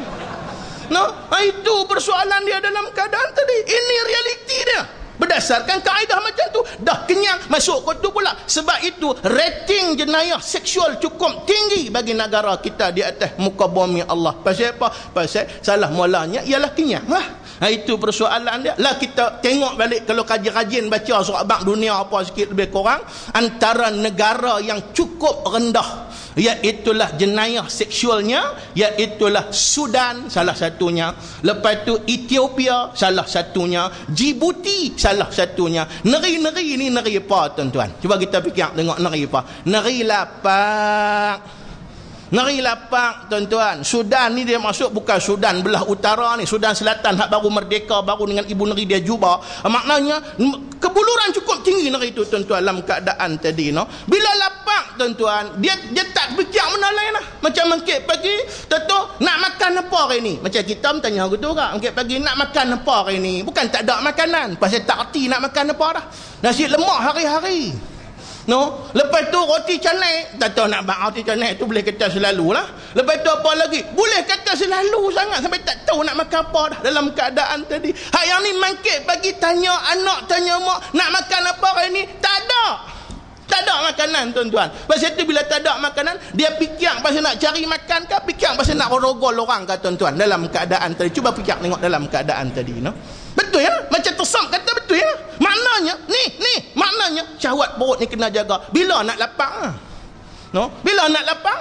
Nah, ha, itu persoalan dia dalam keadaan tadi. Ini realiti dia berdasarkan kaedah macam tu dah kenyang masuk tu pula. Sebab itu rating jenayah seksual cukup tinggi bagi negara kita di atas muka bumi Allah. Pasal apa? pasal salah mulanya ialah kenyang lah ha, itu persoalan dia. Lah kita tengok balik kalau kaji-kajian baca surat bank dunia apa sikit lebih kurang antara negara yang cukup rendah iaitulah jenayah seksualnya iaitulah Sudan salah satunya lepas tu Ethiopia salah satunya Djibouti salah satunya negeri-negeri ni negeri apa tuan-tuan cuba kita fikir tengok negeri apa negeri lapak Negeri lapak tuan-tuan. Sudan ni dia masuk bukan Sudan belah utara ni. Sudan selatan hak baru merdeka baru dengan ibu negeri dia Juba. Maknanya kebuluran cukup tinggi negeri itu tuan-tuan dalam keadaan tadi no. Bila lapak tuan-tuan dia dia tak fikir mana lain lah. Macam mengkit pagi tentu nak makan apa hari ni? Macam kita tanya gitu kan. Mengkit pagi nak makan apa hari ni? Bukan tak ada makanan. Pasal tak erti nak makan apa dah. Nasi lemak hari-hari. No, lepas tu roti canai, tak tahu nak bang roti canai tu boleh kata selalu lah. Lepas tu apa lagi? Boleh kata selalu sangat sampai tak tahu nak makan apa dah dalam keadaan tadi. Hak yang ni mangkit pagi tanya anak tanya mak nak makan apa hari ni? Tak ada. Tak ada makanan tuan-tuan. Pasal itu bila tak ada makanan, dia fikir pasal nak cari makan ke, fikir pasal nak rogol orang ke tuan-tuan dalam keadaan tadi. Cuba fikir tengok dalam keadaan tadi, no. Betul ya? Macam tersam kata betul ya? Maknanya, ni, ni, maknanya syahwat perut ni kena jaga. Bila nak lapang? Ha? No? Bila nak lapang?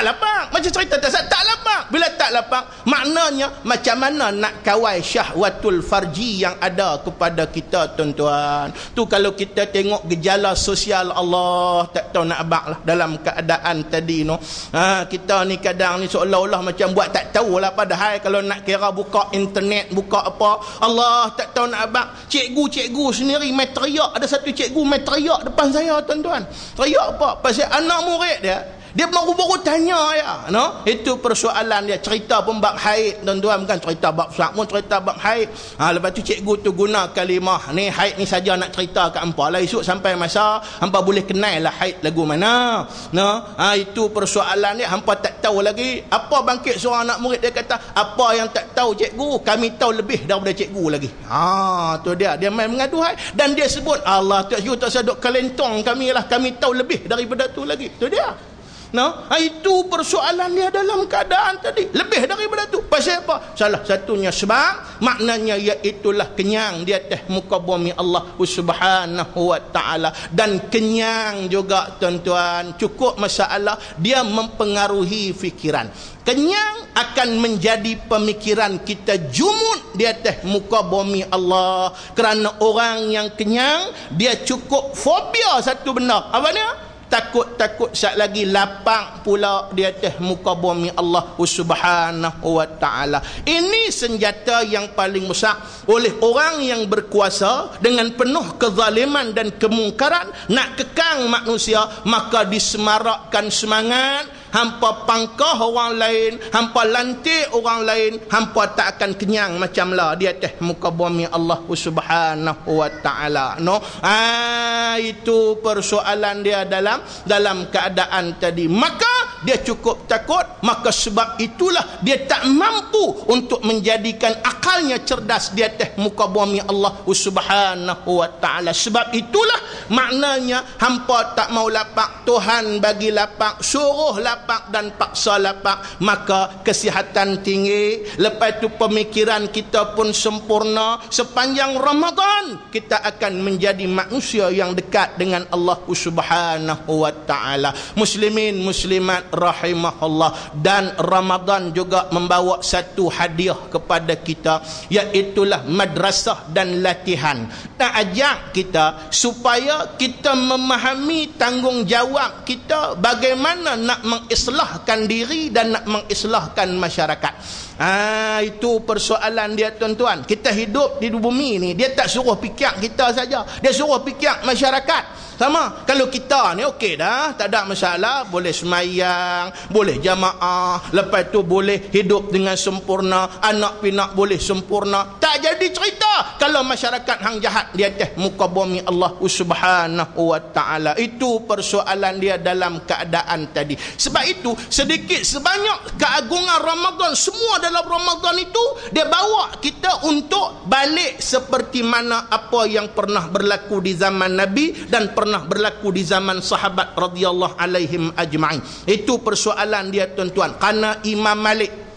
Tak lapang. Macam cerita tak tak lapang. Bila tak lapang, maknanya macam mana nak kawal syahwatul farji yang ada kepada kita tuan-tuan. Tu kalau kita tengok gejala sosial Allah tak tahu nak abak lah dalam keadaan tadi no. Ha, kita ni kadang ni seolah-olah macam buat tak tahu lah padahal kalau nak kira buka internet, buka apa, Allah tak tahu nak abak. Cikgu-cikgu sendiri main teriak. Ada satu cikgu main teriak depan saya tuan-tuan. Teriak apa? Pasal anak murid dia dia baru-baru tanya ya. No? Itu persoalan dia. Cerita pun bab haid tuan-tuan. Bukan cerita bab sak pun cerita bab haid. Ha lepas tu cikgu tu guna kalimah ni haid ni saja nak cerita kat hangpa lah esok sampai masa hangpa boleh kenal lah haid lagu mana. No? Ha itu persoalan dia. Hangpa tak tahu lagi apa bangkit seorang anak murid. Dia kata apa yang tak tahu cikgu kami tahu lebih daripada cikgu lagi. Ha tu dia. Dia main mengadu haid. Dan dia sebut Allah tak cikgu tak sedok kalentong kami lah. Kami tahu lebih daripada tu lagi. Tu dia No? Ha, itu persoalan dia dalam keadaan tadi. Lebih daripada tu. Pasal apa? Salah satunya sebab maknanya iaitulah kenyang di atas muka bumi Allah subhanahu wa ta'ala. Dan kenyang juga tuan-tuan. Cukup masalah dia mempengaruhi fikiran. Kenyang akan menjadi pemikiran kita jumut di atas muka bumi Allah. Kerana orang yang kenyang, dia cukup fobia satu benda. Apa dia? Takut-takut sat lagi lapang pula di atas muka bumi Allah Subhanahu wa taala. Ini senjata yang paling besar oleh orang yang berkuasa dengan penuh kezaliman dan kemungkaran nak kekang manusia maka disemarakkan semangat hampa pangkah orang lain hampa lantik orang lain hampa tak akan kenyang macam lah. Di atas muka bumi Allah subhanahu wa ta'ala. No? ah, itu persoalan dia dalam dalam keadaan tadi. Maka dia cukup takut maka sebab itulah dia tak mampu untuk menjadikan akalnya cerdas di atas muka bumi Allah subhanahu wa ta'ala. Sebab itulah maknanya hampa tak mau lapak Tuhan bagi lapak suruh lapak dan paksa lapak maka kesihatan tinggi. Lepas itu pemikiran kita pun sempurna. Sepanjang Ramadan kita akan menjadi manusia yang dekat dengan Allah Subhanahu wa taala. Muslimin muslimat rahimahullah dan Ramadan juga membawa satu hadiah kepada kita iaitu madrasah dan latihan nak ajak kita supaya kita memahami tanggungjawab kita bagaimana nak mengislahkan diri dan nak mengislahkan masyarakat. Ah itu persoalan dia tuan-tuan. Kita hidup di bumi ni, dia tak suruh fikir kita saja. Dia suruh fikir masyarakat. Sama. Kalau kita ni okey dah, tak ada masalah, boleh semayang, boleh jamaah, lepas tu boleh hidup dengan sempurna, anak pinak boleh sempurna. Tak jadi cerita kalau masyarakat hang jahat di atas muka bumi Allah Subhanahu wa taala. Itu persoalan dia dalam keadaan tadi. Sebab itu sedikit sebanyak keagungan Ramadan semua dalam Ramadan itu dia bawa kita untuk balik seperti mana apa yang pernah berlaku di zaman Nabi dan pernah berlaku di zaman sahabat radhiyallahu alaihim ajma'in. Itu persoalan dia tuan-tuan. Karena Imam Malik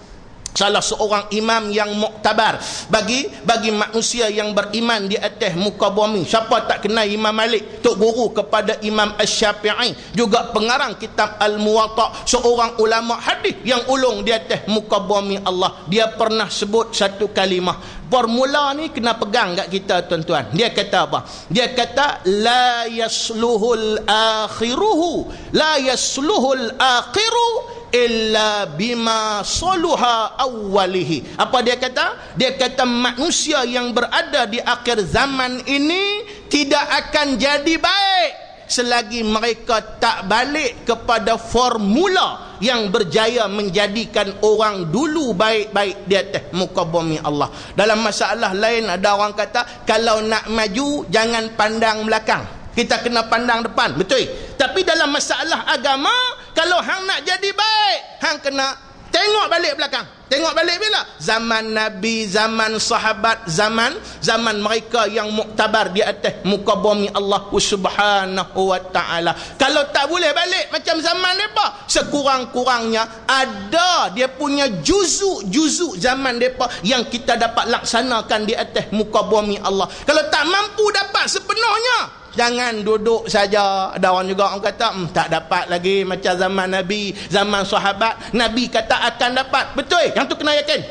salah seorang imam yang muktabar. Bagi bagi manusia yang beriman di atas muka bumi siapa tak kenal Imam Malik? Tok guru kepada Imam Asy-Syafi'i juga pengarang kitab Al-Muwatta. Seorang ulama hadis yang ulung di atas muka bumi Allah. Dia pernah sebut satu kalimah. Formula ni kena pegang kat kita tuan-tuan. Dia kata apa? Dia kata la yasluhul akhiruhu. La yasluhul akhiru illa bima saluha awwalihi. Apa dia kata? Dia kata manusia yang berada di akhir zaman ini tidak akan jadi baik selagi mereka tak balik kepada formula yang berjaya menjadikan orang dulu baik-baik di atas muka bumi Allah. Dalam masalah lain ada orang kata kalau nak maju jangan pandang belakang kita kena pandang depan betul tapi dalam masalah agama kalau hang nak jadi baik hang kena tengok balik belakang Tengok balik bila? Zaman Nabi, zaman sahabat, zaman zaman mereka yang muktabar di atas muka bumi Allah Subhanahu wa taala. Kalau tak boleh balik macam zaman depa, sekurang-kurangnya ada dia punya juzuk-juzuk zaman depa yang kita dapat laksanakan di atas muka bumi Allah. Kalau tak mampu dapat sepenuhnya, Jangan duduk saja. Ada orang juga orang kata, hmm, tak dapat lagi macam zaman Nabi, zaman sahabat. Nabi kata akan dapat. Betul? Yang tu kena yakin.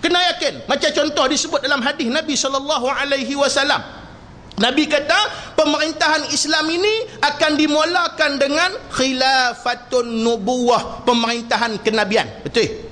Kena yakin. Macam contoh disebut dalam hadis Nabi SAW. Nabi kata, pemerintahan Islam ini akan dimulakan dengan khilafatun nubuwah. Pemerintahan kenabian. Betul?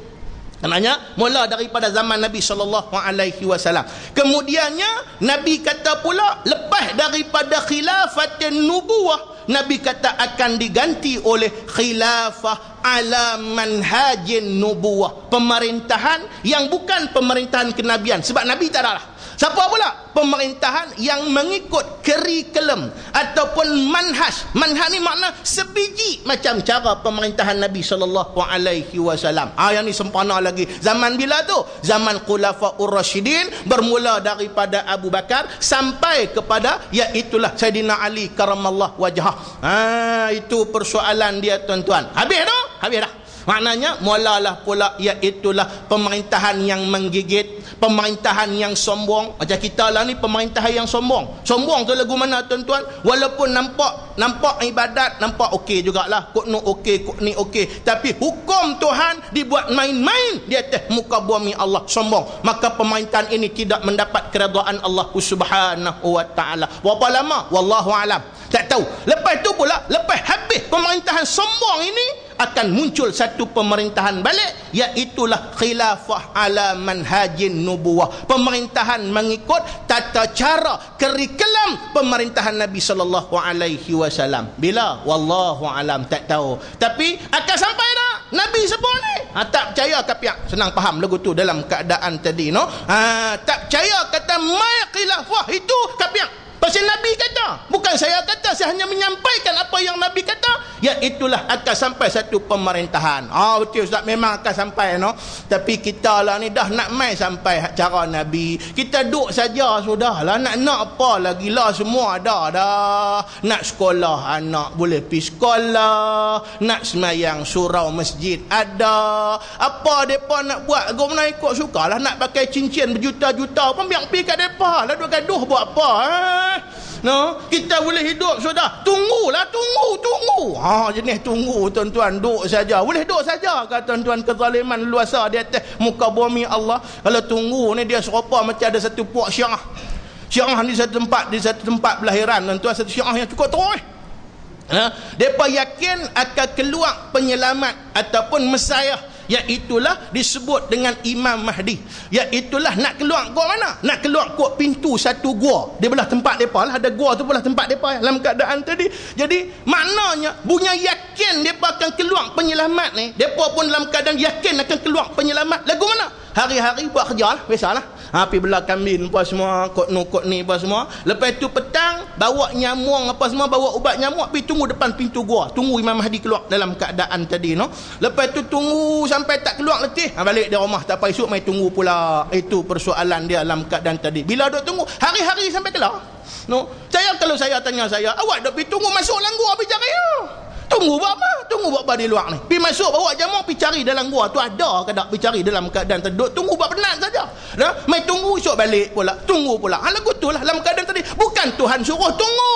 Maknanya mula daripada zaman Nabi sallallahu alaihi wasallam. Kemudiannya Nabi kata pula lepas daripada khilafat nubuwah Nabi kata akan diganti oleh khilafah ala manhajin nubuwah. Pemerintahan yang bukan pemerintahan kenabian sebab Nabi tak ada lah. Siapa pula? Pemerintahan yang mengikut kurikulum ataupun manhaj. Manhaj ni makna sebiji macam cara pemerintahan Nabi sallallahu alaihi wasallam. Ah yang ni sempurna lagi. Zaman bila tu? Zaman Khulafaur Rasyidin bermula daripada Abu Bakar sampai kepada iaitulah Saidina Ali karamallahu wajhah. Ah itu persoalan dia tuan-tuan. Habis dah? Habis dah. Maknanya mulalah pula iaitulah pemerintahan yang menggigit, pemerintahan yang sombong. Macam kita lah ni pemerintahan yang sombong. Sombong tu lagu mana tuan-tuan? Walaupun nampak nampak ibadat nampak okey jugalah. Kok nu okey, kok ni okey. Tapi hukum Tuhan dibuat main-main di atas muka bumi Allah sombong. Maka pemerintahan ini tidak mendapat keredaan Allah Subhanahu wa taala. Berapa lama? Wallahu alam. Tak tahu. Lepas tu pula, lepas habis pemerintahan sombong ini, akan muncul satu pemerintahan balik iaitulah khilafah ala manhajin nubuwah. Pemerintahan mengikut tata cara kurikulum pemerintahan Nabi sallallahu alaihi wasallam. Bila? Wallahu alam tak tahu. Tapi akan sampai dah Nabi sebut ni. Ha, tak percaya kapiak senang faham lagu tu dalam keadaan tadi no? Ha, tak percaya kata mai khilafah itu kapiak Pasal Nabi kata. Bukan saya kata. Saya hanya menyampaikan apa yang Nabi kata. Ya itulah akan sampai satu pemerintahan. Ah oh, betul Ustaz. Memang akan sampai. No? Tapi kita lah ni dah nak main sampai cara Nabi. Kita duduk saja sudah lah. Nak nak apa lagi lah. Semua ada dah. Nak sekolah anak boleh pergi sekolah. Nak semayang surau masjid ada. Apa mereka nak buat. Kau mana ikut suka lah. Nak pakai cincin berjuta-juta pun biar pergi kat mereka. Duduk gaduh buat apa. Eh? No, kita boleh hidup sudah. Tunggulah, tunggu, tunggu. Ha, jenis tunggu tuan-tuan, duk saja. Boleh duk saja kata tuan-tuan kezaliman luasa di atas muka bumi Allah. Kalau tunggu ni dia serupa macam ada satu puak syiah. Syiah di satu tempat, di satu tempat belahiran tuan-tuan satu syiah yang cukup terus. Ha, depa yakin akan keluar penyelamat ataupun mesayah iaitulah disebut dengan Imam Mahdi. Iaitulah nak keluar gua mana? Nak keluar kok pintu satu gua. Di belah tempat mereka lah. Ada gua tu belah tempat mereka dalam keadaan tadi. Jadi maknanya punya yakin mereka akan keluar penyelamat ni mereka pun dalam keadaan yakin akan keluar penyelamat. Lagu mana? Hari-hari buat kerja lah biasalah ha, pergi belah kambing apa semua kot nu kot ni apa semua. Lepas tu petang bawa nyamuk apa semua bawa ubat nyamuk pergi tunggu depan pintu gua. Tunggu Imam Mahdi keluar dalam keadaan tadi no. Lepas tu tunggu sampai tak keluar letih. Ha, balik di rumah tak apa esok mai tunggu pula. Itu persoalan dia dalam keadaan tadi. Bila duk tunggu hari-hari sampai keluar no. Saya kalau saya tanya saya awak duk pergi tunggu masuk gua pergi cari Tunggu buat apa? Tunggu buat apa di luar ni? Pergi masuk bawa jamu pergi cari dalam gua tu ada ke tak pergi cari dalam keadaan tadi. Tunggu buat penat saja. Nah, mai tunggu esok balik pula. Tunggu pula. Hal lagu tu lah dalam keadaan tadi. Bukan Tuhan suruh tunggu.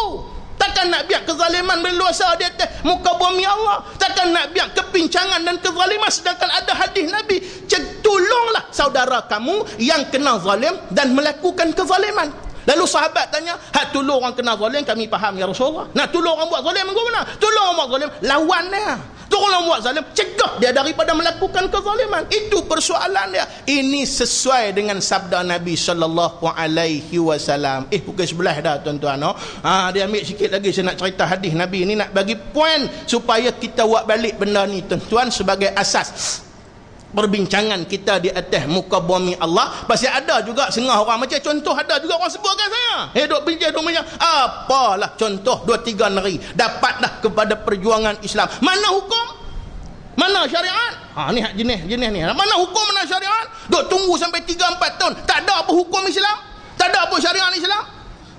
Takkan nak biar kezaliman berluasa di atas muka bumi Allah. Takkan nak biar kepincangan dan kezaliman sedangkan ada hadis Nabi. Cek tolonglah saudara kamu yang kena zalim dan melakukan kezaliman. Lalu sahabat tanya, hak tolong orang kena zalim kami faham ya Rasulullah. Nak tolong orang buat zalim mengko mana? Tolong orang buat zalim lawan dia. Tolong orang buat zalim cegah dia daripada melakukan kezaliman. Itu persoalan dia. Ini sesuai dengan sabda Nabi sallallahu alaihi wasallam. Eh pukul sebelah dah tuan-tuan no. Ha dia ambil sikit lagi saya nak cerita hadis Nabi ini nak bagi poin supaya kita buat balik benda ni tuan-tuan sebagai asas perbincangan kita di atas muka bumi Allah. Pasti ada juga setengah orang macam contoh ada juga orang sebutkan saya. Hidup bincang dua macam apalah contoh dua tiga negeri dapatlah kepada perjuangan Islam. Mana hukum? Mana syariat? Ha ni jenis jenis ni. Mana hukum mana syariat? Duk tunggu sampai 3 4 tahun. Tak ada apa hukum Islam. Tak ada apa syariat Islam.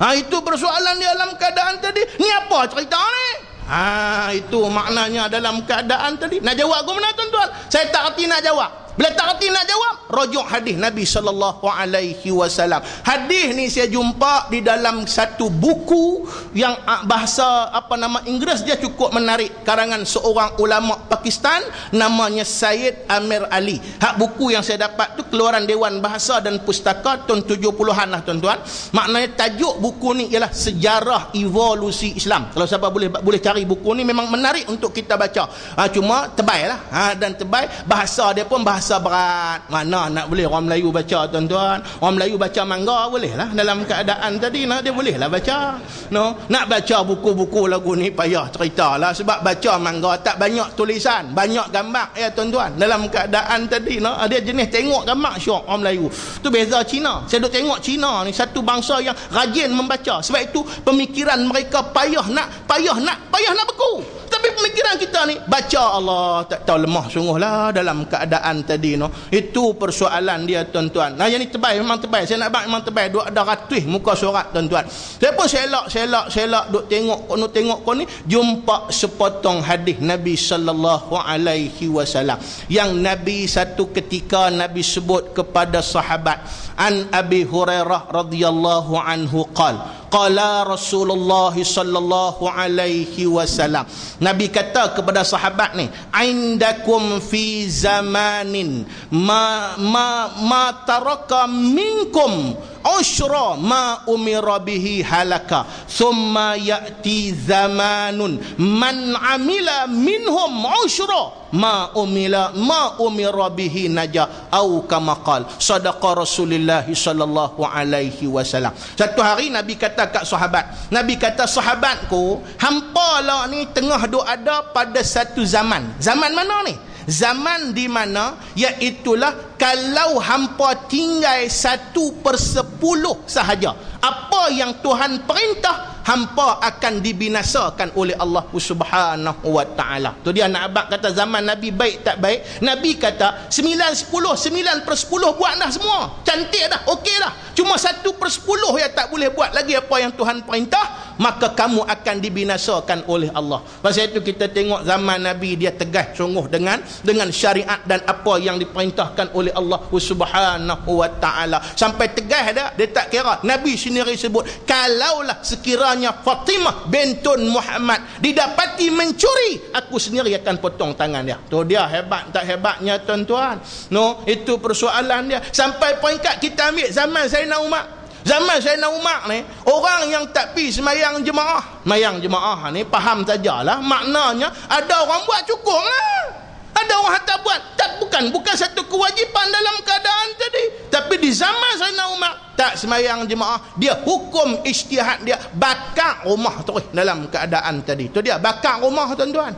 Ha itu persoalan di dalam keadaan tadi. Ni apa cerita ni Ha, itu maknanya dalam keadaan tadi. Nak jawab ke mana tuan-tuan? Saya tak reti nak jawab. Bila tak reti nak jawab, rujuk hadis Nabi sallallahu alaihi wasallam. Hadis ni saya jumpa di dalam satu buku yang ah, bahasa apa nama Inggeris dia cukup menarik karangan seorang ulama Pakistan namanya Syed Amir Ali. Hak buku yang saya dapat tu keluaran Dewan Bahasa dan Pustaka tahun 70-an lah tuan-tuan. Maknanya tajuk buku ni ialah Sejarah Evolusi Islam. Kalau siapa boleh boleh cari buku ni memang menarik untuk kita baca. Ha, cuma tebal lah. Ha, dan tebal bahasa dia pun bahasa bahasa berat mana nak boleh orang Melayu baca tuan-tuan? Orang Melayu baca mangga boleh lah. Dalam keadaan tadi nah, dia boleh lah baca. No? nak baca buku-buku lagu ni payah cerita lah. Sebab baca mangga tak banyak tulisan banyak gambar. Ya tuan-tuan dalam keadaan tadi no? dia jenis tengok gambar syok orang Melayu. Tu beza Cina. Saya duk tengok Cina ni satu bangsa yang rajin membaca. Sebab itu pemikiran mereka payah nak payah nak payah nak beku tapi pemikiran kita ni baca Allah tak tahu lemah sungguh lah dalam keadaan tadi no. Itu persoalan dia tuan-tuan. Nah yang ni tebal memang tebal saya nak bak memang tebal duk ada ratus muka surat tuan-tuan. Saya pun selak selak selak duk tengok kono tengok kono ni jumpa sepotong hadis Nabi sallallahu alaihi wasallam. Yang Nabi satu ketika Nabi sebut kepada sahabat an Abi Hurairah radhiyallahu anhu qala qala Rasulullah sallallahu alaihi wasallam. Nabi kata kepada sahabat ni indakum fi zamanin ma ma ma taraka minkum ushra ma umira bihi halaka thumma ya'ti zamanun. Man amila minhum ushra ma umila ma umira bihi naja au kama qal. Sadaqa rasulullah sallallahu alaihi wasallam. Satu hari nabi kata kat sahabat nabi kata sahabatku hampa lah ni tengah duk ada pada satu zaman. Zaman mana ni? Zaman di mana? Iaitulah kalau hampa tinggal satu per sepuluh sahaja apa yang Tuhan perintah hampa akan dibinasakan oleh Allah Subhanahu wa taala. Tu dia nak abang kata zaman Nabi baik tak baik. Nabi kata 9 10 9 per 10 buat dah semua. Cantik dah, okey dah. Cuma 1 per 10 yang tak boleh buat lagi apa yang Tuhan perintah, maka kamu akan dibinasakan oleh Allah. Pasal itu kita tengok zaman Nabi dia tegas sungguh dengan dengan syariat dan apa yang diperintahkan oleh Allah Subhanahu wa taala. Sampai tegas dah dia tak kira Nabi sendiri sebut kalaulah sekiranya Fatimah bintun Muhammad. Didapati mencuri aku sendiri akan potong tangan dia. Tu dia hebat tak hebatnya tuan-tuan. No itu persoalan dia. Sampai peringkat kita ambil zaman Sayyidina Umar. Zaman Sayyidina Umar ni orang yang tak pi semayang jemaah. Semayang jemaah ni faham sajalah maknanya ada orang buat cukup lah ada orang tak buat tak bukan bukan satu kewajipan dalam keadaan tadi tapi di zaman Sayyidina Umar tak semayang jemaah dia hukum ijtihad dia bakar rumah tu dalam keadaan tadi tu dia bakar rumah tuan-tuan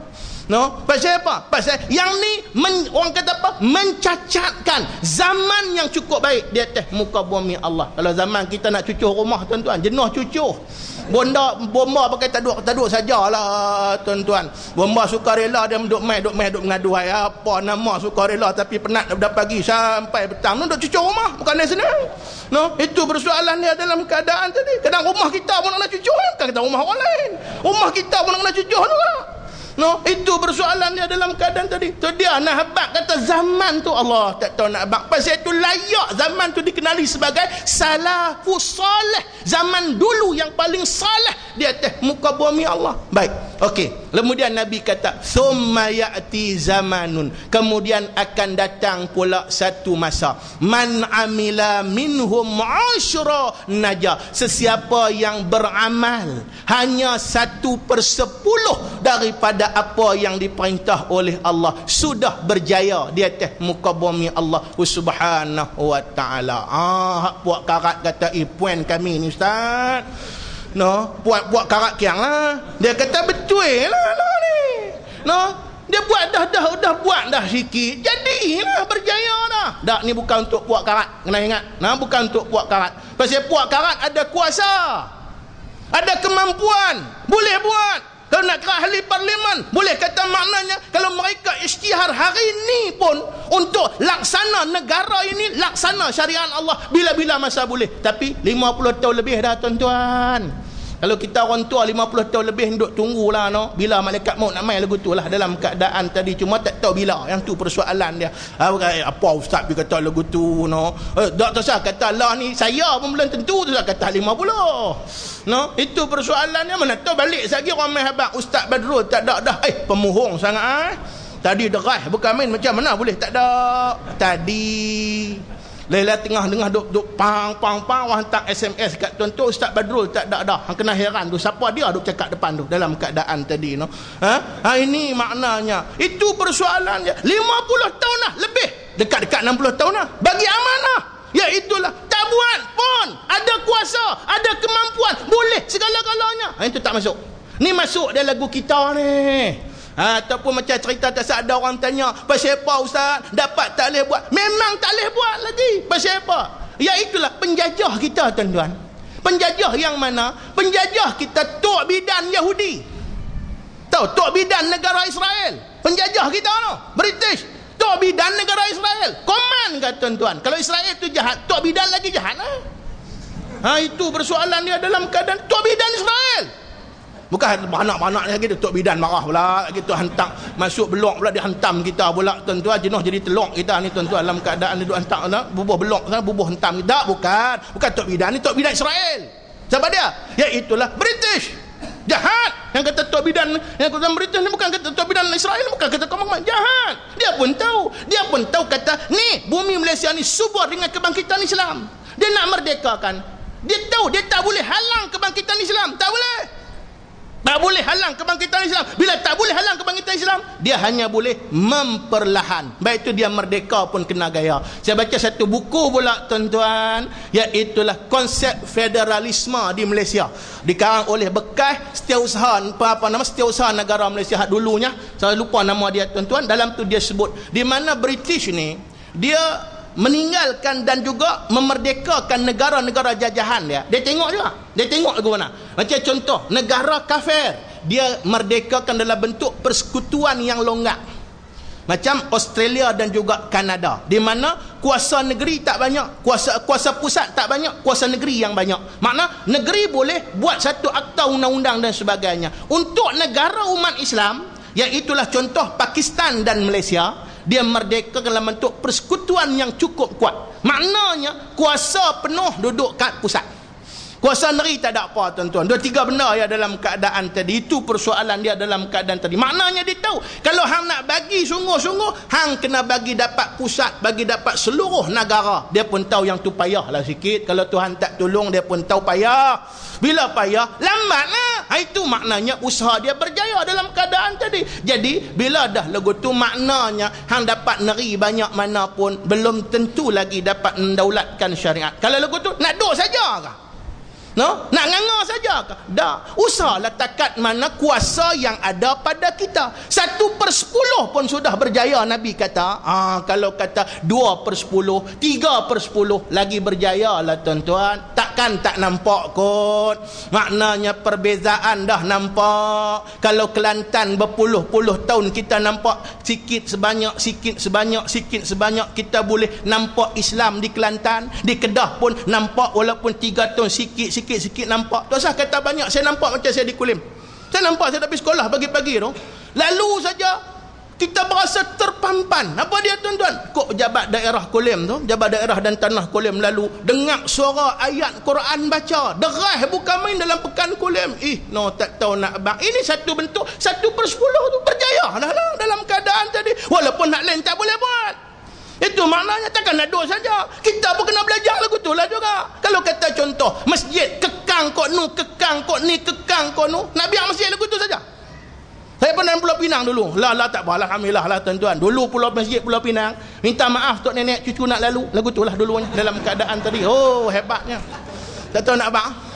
No, pasal apa? Pasal yang ni men, orang kata apa? Mencacatkan zaman yang cukup baik di atas muka bumi Allah. Kalau zaman kita nak cucuh rumah tuan-tuan, jenuh cucuh. Bonda bomba pakai taduk taduk sajalah tuan-tuan. Bomba sukarela dia duduk mai duduk mai duduk mengadu hai apa nama sukarela tapi penat dah pagi sampai petang duduk cucuk rumah bukan di sini. No, itu persoalan dia dalam keadaan tadi. Kadang rumah kita pun nak cucuk kan kita rumah orang lain. Rumah kita pun nak cucuk juga. No, itu persoalan dia dalam keadaan tadi. Tu dia nak habak kata zaman tu Allah tak tahu nak habak. Pasal itu layak zaman tu dikenali sebagai salafus salih. Zaman dulu yang paling salih di atas muka bumi Allah. Baik. Okey. Kemudian Nabi kata, "Tsumma ya'ti zamanun." Kemudian akan datang pula satu masa. Man amila minhum ashra naja. Sesiapa yang beramal hanya satu per sepuluh daripada ada apa yang diperintah oleh Allah sudah berjaya di atas muka bumi Allah subhanahu wa ta'ala ah, buat karat kata eh puan kami ni ustaz no, buat buat karat kiang lah dia kata betul lah, lah ni no, dia buat dah dah dah buat dah sikit jadilah berjaya Tak, ni bukan untuk puak karat. Kena ingat. Nah, bukan untuk puak karat. Pasal puak karat ada kuasa. Ada kemampuan. Boleh buat. Kalau nak kira ahli parlimen, boleh kata maknanya kalau mereka isytihar hari ini pun untuk laksana negara ini, laksana syariat Allah bila-bila masa boleh. Tapi 50 tahun lebih dah tuan-tuan. Kalau kita orang tua 50 tahun lebih duduk tunggulah no. Bila malaikat maut nak main lagu tu lah dalam keadaan tadi cuma tak tahu bila. Yang tu persoalan dia. Apa, eh, apa ustaz pergi kata lagu tu no. Eh, tak tahu kata Allah ni saya pun belum tentu tu kata 50. No, itu persoalannya mana tahu balik lagi orang main habaq ustaz Badrul tak ada dah. Eh pemohong sangat ah. Eh. Tadi derah bukan main macam mana boleh tak ada. Tadi Lelah tengah tengah duk duk pang pang pang wah hantar SMS kat tuan-tuan Ustaz Badrul tak ada dah. Hang kena heran tu siapa dia duk cakap depan tu dalam keadaan tadi no. Ha? ha ini maknanya. Itu persoalan dia. 50 tahun dah lebih. Dekat-dekat 60 tahun dah. Bagi amanah. Ya itulah tak buat pun ada kuasa, ada kemampuan, boleh segala-galanya. Ha, itu tak masuk. Ni masuk dalam lagu kita ni. Ha, ataupun macam cerita tak ada orang tanya pasal apa ustaz? Dapat tak boleh buat? Memang tak boleh buat lagi pasal apa ya itulah penjajah kita tuan-tuan. Penjajah yang mana? Penjajah kita tok bidan Yahudi. Tahu tok bidan negara Israel. Penjajah kita no British. Tok bidan negara Israel. Koman kata tuan-tuan. Kalau Israel tu jahat tok bidan lagi jahat ha? ha itu persoalan dia dalam keadaan tok bidan Israel Bukan anak-anak lagi tu Tok Bidan marah pula gitu hantar masuk belok pula dia hantam kita pula. Tuan-tuan jenuh jadi telok kita ni tuan-tuan dalam keadaan dia duk hantar bubuh belok sana bubuh hantam. Kita bukan. Bukan Tok Bidan ni Tok Bidan Israel. Siapa dia? Ya itulah British. Jahat yang kata Tok Bidan yang kata British ni bukan kata Tok Bidan Israel bukan kata komang jahat dia pun tahu dia pun tahu kata ni bumi Malaysia ni subur dengan kebangkitan Islam. Dia nak merdekakan. Dia tahu dia tak boleh halang kebangkitan Islam. Tak boleh tak boleh halang kebangkitan Islam. Bila tak boleh halang kebangkitan Islam, dia hanya boleh memperlahan. Baik itu dia merdeka pun kena gaya. Saya baca satu buku pula tuan-tuan, iaitulah konsep federalisme di Malaysia. Dikarang oleh bekas setiausaha apa, apa nama setiausaha negara Malaysia dulunya. Saya lupa nama dia tuan-tuan. Dalam tu dia sebut di mana British ni dia meninggalkan dan juga memerdekakan negara-negara jajahan dia. Dia tengok juga. Dia tengok lagu mana. Macam contoh, negara kafir. Dia merdekakan dalam bentuk persekutuan yang longgar. Macam Australia dan juga Kanada. Di mana kuasa negeri tak banyak. Kuasa kuasa pusat tak banyak. Kuasa negeri yang banyak. Makna negeri boleh buat satu akta undang-undang dan sebagainya. Untuk negara umat Islam, iaitulah contoh Pakistan dan Malaysia, dia merdeka dalam bentuk persekutuan yang cukup kuat. Maknanya kuasa penuh duduk kat pusat kuasa negeri tak ada apa tuan-tuan. Dua tiga benda ya dalam keadaan tadi. Itu persoalan dia dalam keadaan tadi. Maknanya dia tahu kalau hang nak bagi sungguh-sungguh hang kena bagi dapat pusat bagi dapat seluruh negara. Dia pun tahu yang tu payah lah sikit. Kalau Tuhan tak tolong dia pun tahu payah. Bila payah? Lambat lah ha, itu maknanya usaha dia berjaya dalam keadaan tadi. Jadi bila dah lagu tu maknanya hang dapat neri banyak mana pun belum tentu lagi dapat mendaulatkan syariat. Kalau lagu tu nak duduk saja kah No? Nak nganga saja ke? Dah. Usahlah takat mana kuasa yang ada pada kita. Satu per sepuluh pun sudah berjaya Nabi kata. Ah, kalau kata dua per sepuluh, tiga per sepuluh lagi berjaya lah tuan-tuan. Takkan tak nampak kot. Maknanya perbezaan dah nampak. Kalau Kelantan berpuluh-puluh tahun kita nampak sikit sebanyak, sikit sebanyak, sikit sebanyak. Kita boleh nampak Islam di Kelantan. Di Kedah pun nampak walaupun tiga tahun sikit-sikit sikit-sikit nampak. Tuan Sah kata banyak. Saya nampak macam saya di Kulim. Saya nampak saya pergi sekolah pagi-pagi tu. Lalu saja kita berasa terpampan. Apa dia tuan-tuan? Kok jabat daerah Kulim tu, jabat daerah dan tanah Kulim lalu dengar suara ayat Quran baca. Derah bukan main dalam pekan Kulim. Ih, no tak tahu nak bang. Ini satu bentuk, satu per sepuluh tu berjaya dah lah dalam keadaan tadi. Walaupun nak lain tak boleh buat. Itu maknanya takkan nak duduk saja. Kita pun kena belajar lagu tu lah juga. Kalau kata contoh, masjid kekang kok nu, kekang kok ni, kekang kok nu. Nak biar masjid lagu tu saja. Saya pernah Pulau Pinang dulu. Lah, lah tak apa. Alhamdulillah lah tuan-tuan. Dulu Pulau Masjid Pulau Pinang. Minta maaf tok nenek cucu nak lalu. Lagu tu lah dulu dalam keadaan tadi. Oh, hebatnya. Tak tahu nak apa.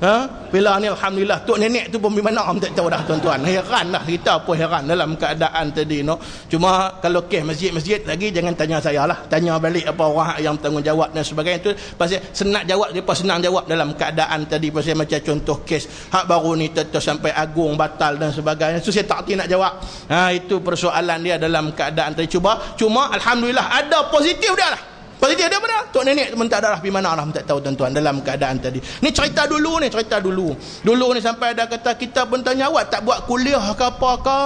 Ha? Bila ni Alhamdulillah Tok nenek tu pun mana Am tak tahu dah tuan-tuan. Heran lah Kita pun heran dalam keadaan tadi no? Cuma kalau kes masjid-masjid lagi Jangan tanya saya lah. Tanya balik apa orang yang tanggungjawab dan sebagainya. Tu Pasal senang jawab Dia senang jawab dalam keadaan tadi. Pasal macam contoh kes Hak baru ni terus sampai agung batal dan sebagainya. Itu saya tak nak jawab. Ha, Itu persoalan dia dalam keadaan tadi. Cuba Cuma Alhamdulillah Ada positif dia lah Positif dia mana? Tok nenek minta darah pergi mana Allah tak tahu tuan-tuan dalam keadaan tadi. Ni cerita dulu ni, cerita dulu. Dulu ni sampai ada kata kita pun tanya awak tak buat kuliah ke apa ke?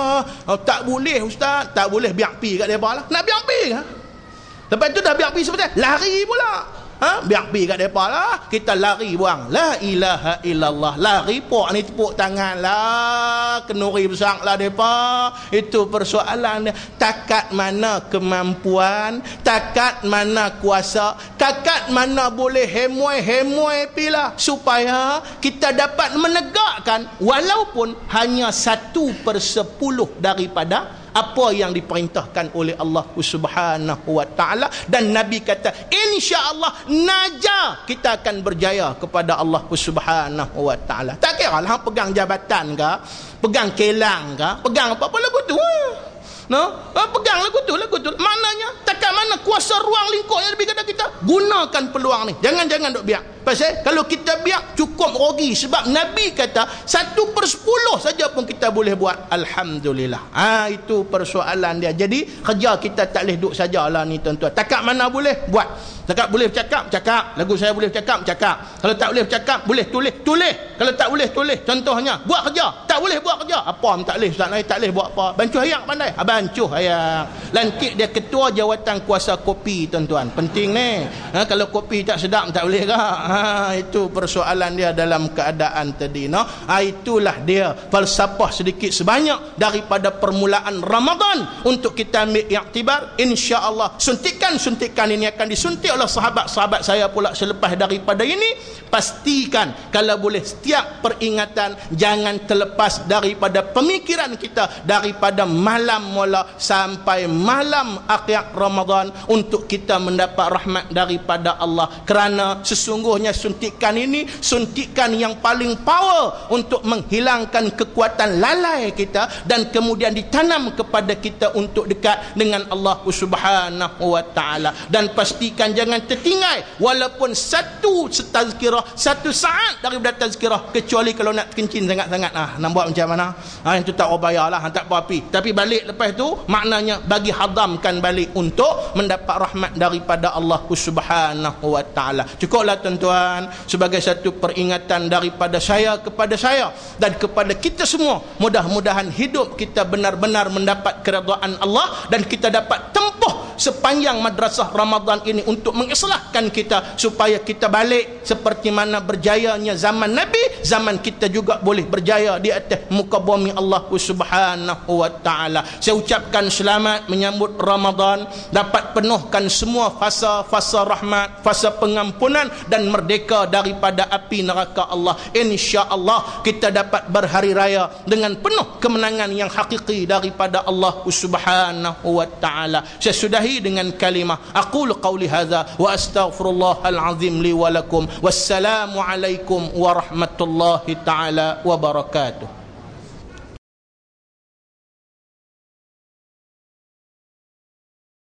Oh, tak boleh ustaz, tak boleh biar pi kat depa lah. Nak biar pi ke? Lepas tu dah biar pi seperti lari pula ha? biar pergi kat mereka lah. Kita lari buang. La ilaha illallah. Lari pok ni tepuk tangan lah. Kenuri besar lah mereka itu persoalan dia. Takat mana kemampuan? Takat mana kuasa? Takat mana boleh hemoi-hemoi pila supaya kita dapat menegakkan walaupun hanya satu per sepuluh daripada apa yang diperintahkan oleh Allah Subhanahu wa taala? Dan nabi kata insya-Allah naja kita akan berjaya kepada Allah Subhanahu wa taala. Tak kira lah pegang jabatan ke pegang kelang ke pegang apa-apa lagu tu No? Oh, pegang lagu tu, lagu tu. Maknanya, takkan mana kuasa ruang lingkup yang lebih kepada kita? Gunakan peluang ni. Jangan-jangan duk biar. Pasal kalau kita biar, cukup rugi. Sebab Nabi kata, satu per sepuluh saja pun kita boleh buat. Alhamdulillah. Ha, itu persoalan dia. Jadi, kerja kita tak boleh duduk sajalah ni tuan-tuan. Takkan mana boleh? Buat. Cakap boleh bercakap, cakap. Lagu saya boleh bercakap, cakap. Kalau tak boleh bercakap, boleh tulis, tulis. Kalau tak boleh, tulis. Contohnya, buat kerja. Tak boleh buat kerja. Apa am tak boleh, Ustaz Naik tak boleh buat apa. Bancuh hayang pandai. Abancuh hayang. Lantik dia ketua jawatan kuasa kopi, tuan-tuan. Penting ni. Ha, kalau kopi tak sedap, tak boleh ke? Ha, itu persoalan dia dalam keadaan tadi. No? Ha, itulah dia falsafah sedikit sebanyak daripada permulaan Ramadan untuk kita ambil iktibar. InsyaAllah suntikan-suntikan ini akan disuntik oleh sahabat-sahabat saya pula selepas daripada ini pastikan kalau boleh setiap peringatan jangan terlepas daripada pemikiran kita daripada malam mula sampai malam akhir Ramadan untuk kita mendapat rahmat daripada Allah. Kerana sesungguhnya suntikan ini suntikan yang paling power untuk menghilangkan kekuatan lalai kita dan kemudian ditanam kepada kita untuk dekat dengan Allah Subhanahu wa taala. Dan pastikan jangan jangan tertinggal. Walaupun satu tazkirah satu saat daripada tazkirah kecuali kalau nak kencing sangat-sangat. Ah nak buat macam mana? Ha, yang tu tak bayarlah ha, tak apa api. Tapi balik lepas tu maknanya bagi hadamkan balik untuk mendapat rahmat daripada Allah subhanahu wa ta'ala. Cukuplah tuan-tuan sebagai satu peringatan daripada saya kepada saya dan kepada kita semua mudah-mudahan hidup kita benar-benar mendapat keredaan Allah dan kita dapat tempuh sepanjang madrasah Ramadan ini untuk mengislahkan kita supaya kita balik seperti mana berjayanya zaman Nabi zaman kita juga boleh berjaya di atas muka bumi Allah subhanahu wa ta'ala. Saya ucapkan selamat menyambut Ramadan dapat penuhkan semua fasa-fasa rahmat fasa pengampunan dan merdeka daripada api neraka Allah. Insya Allah kita dapat berhari raya dengan penuh kemenangan yang hakiki daripada Allah subhanahu wa ta'ala. Saya ilahi dengan kalimah aqul qawli hadza wa astaghfirullahal azim li wa lakum. Wassalamu alaikum warahmatullahi taala wabarakatuh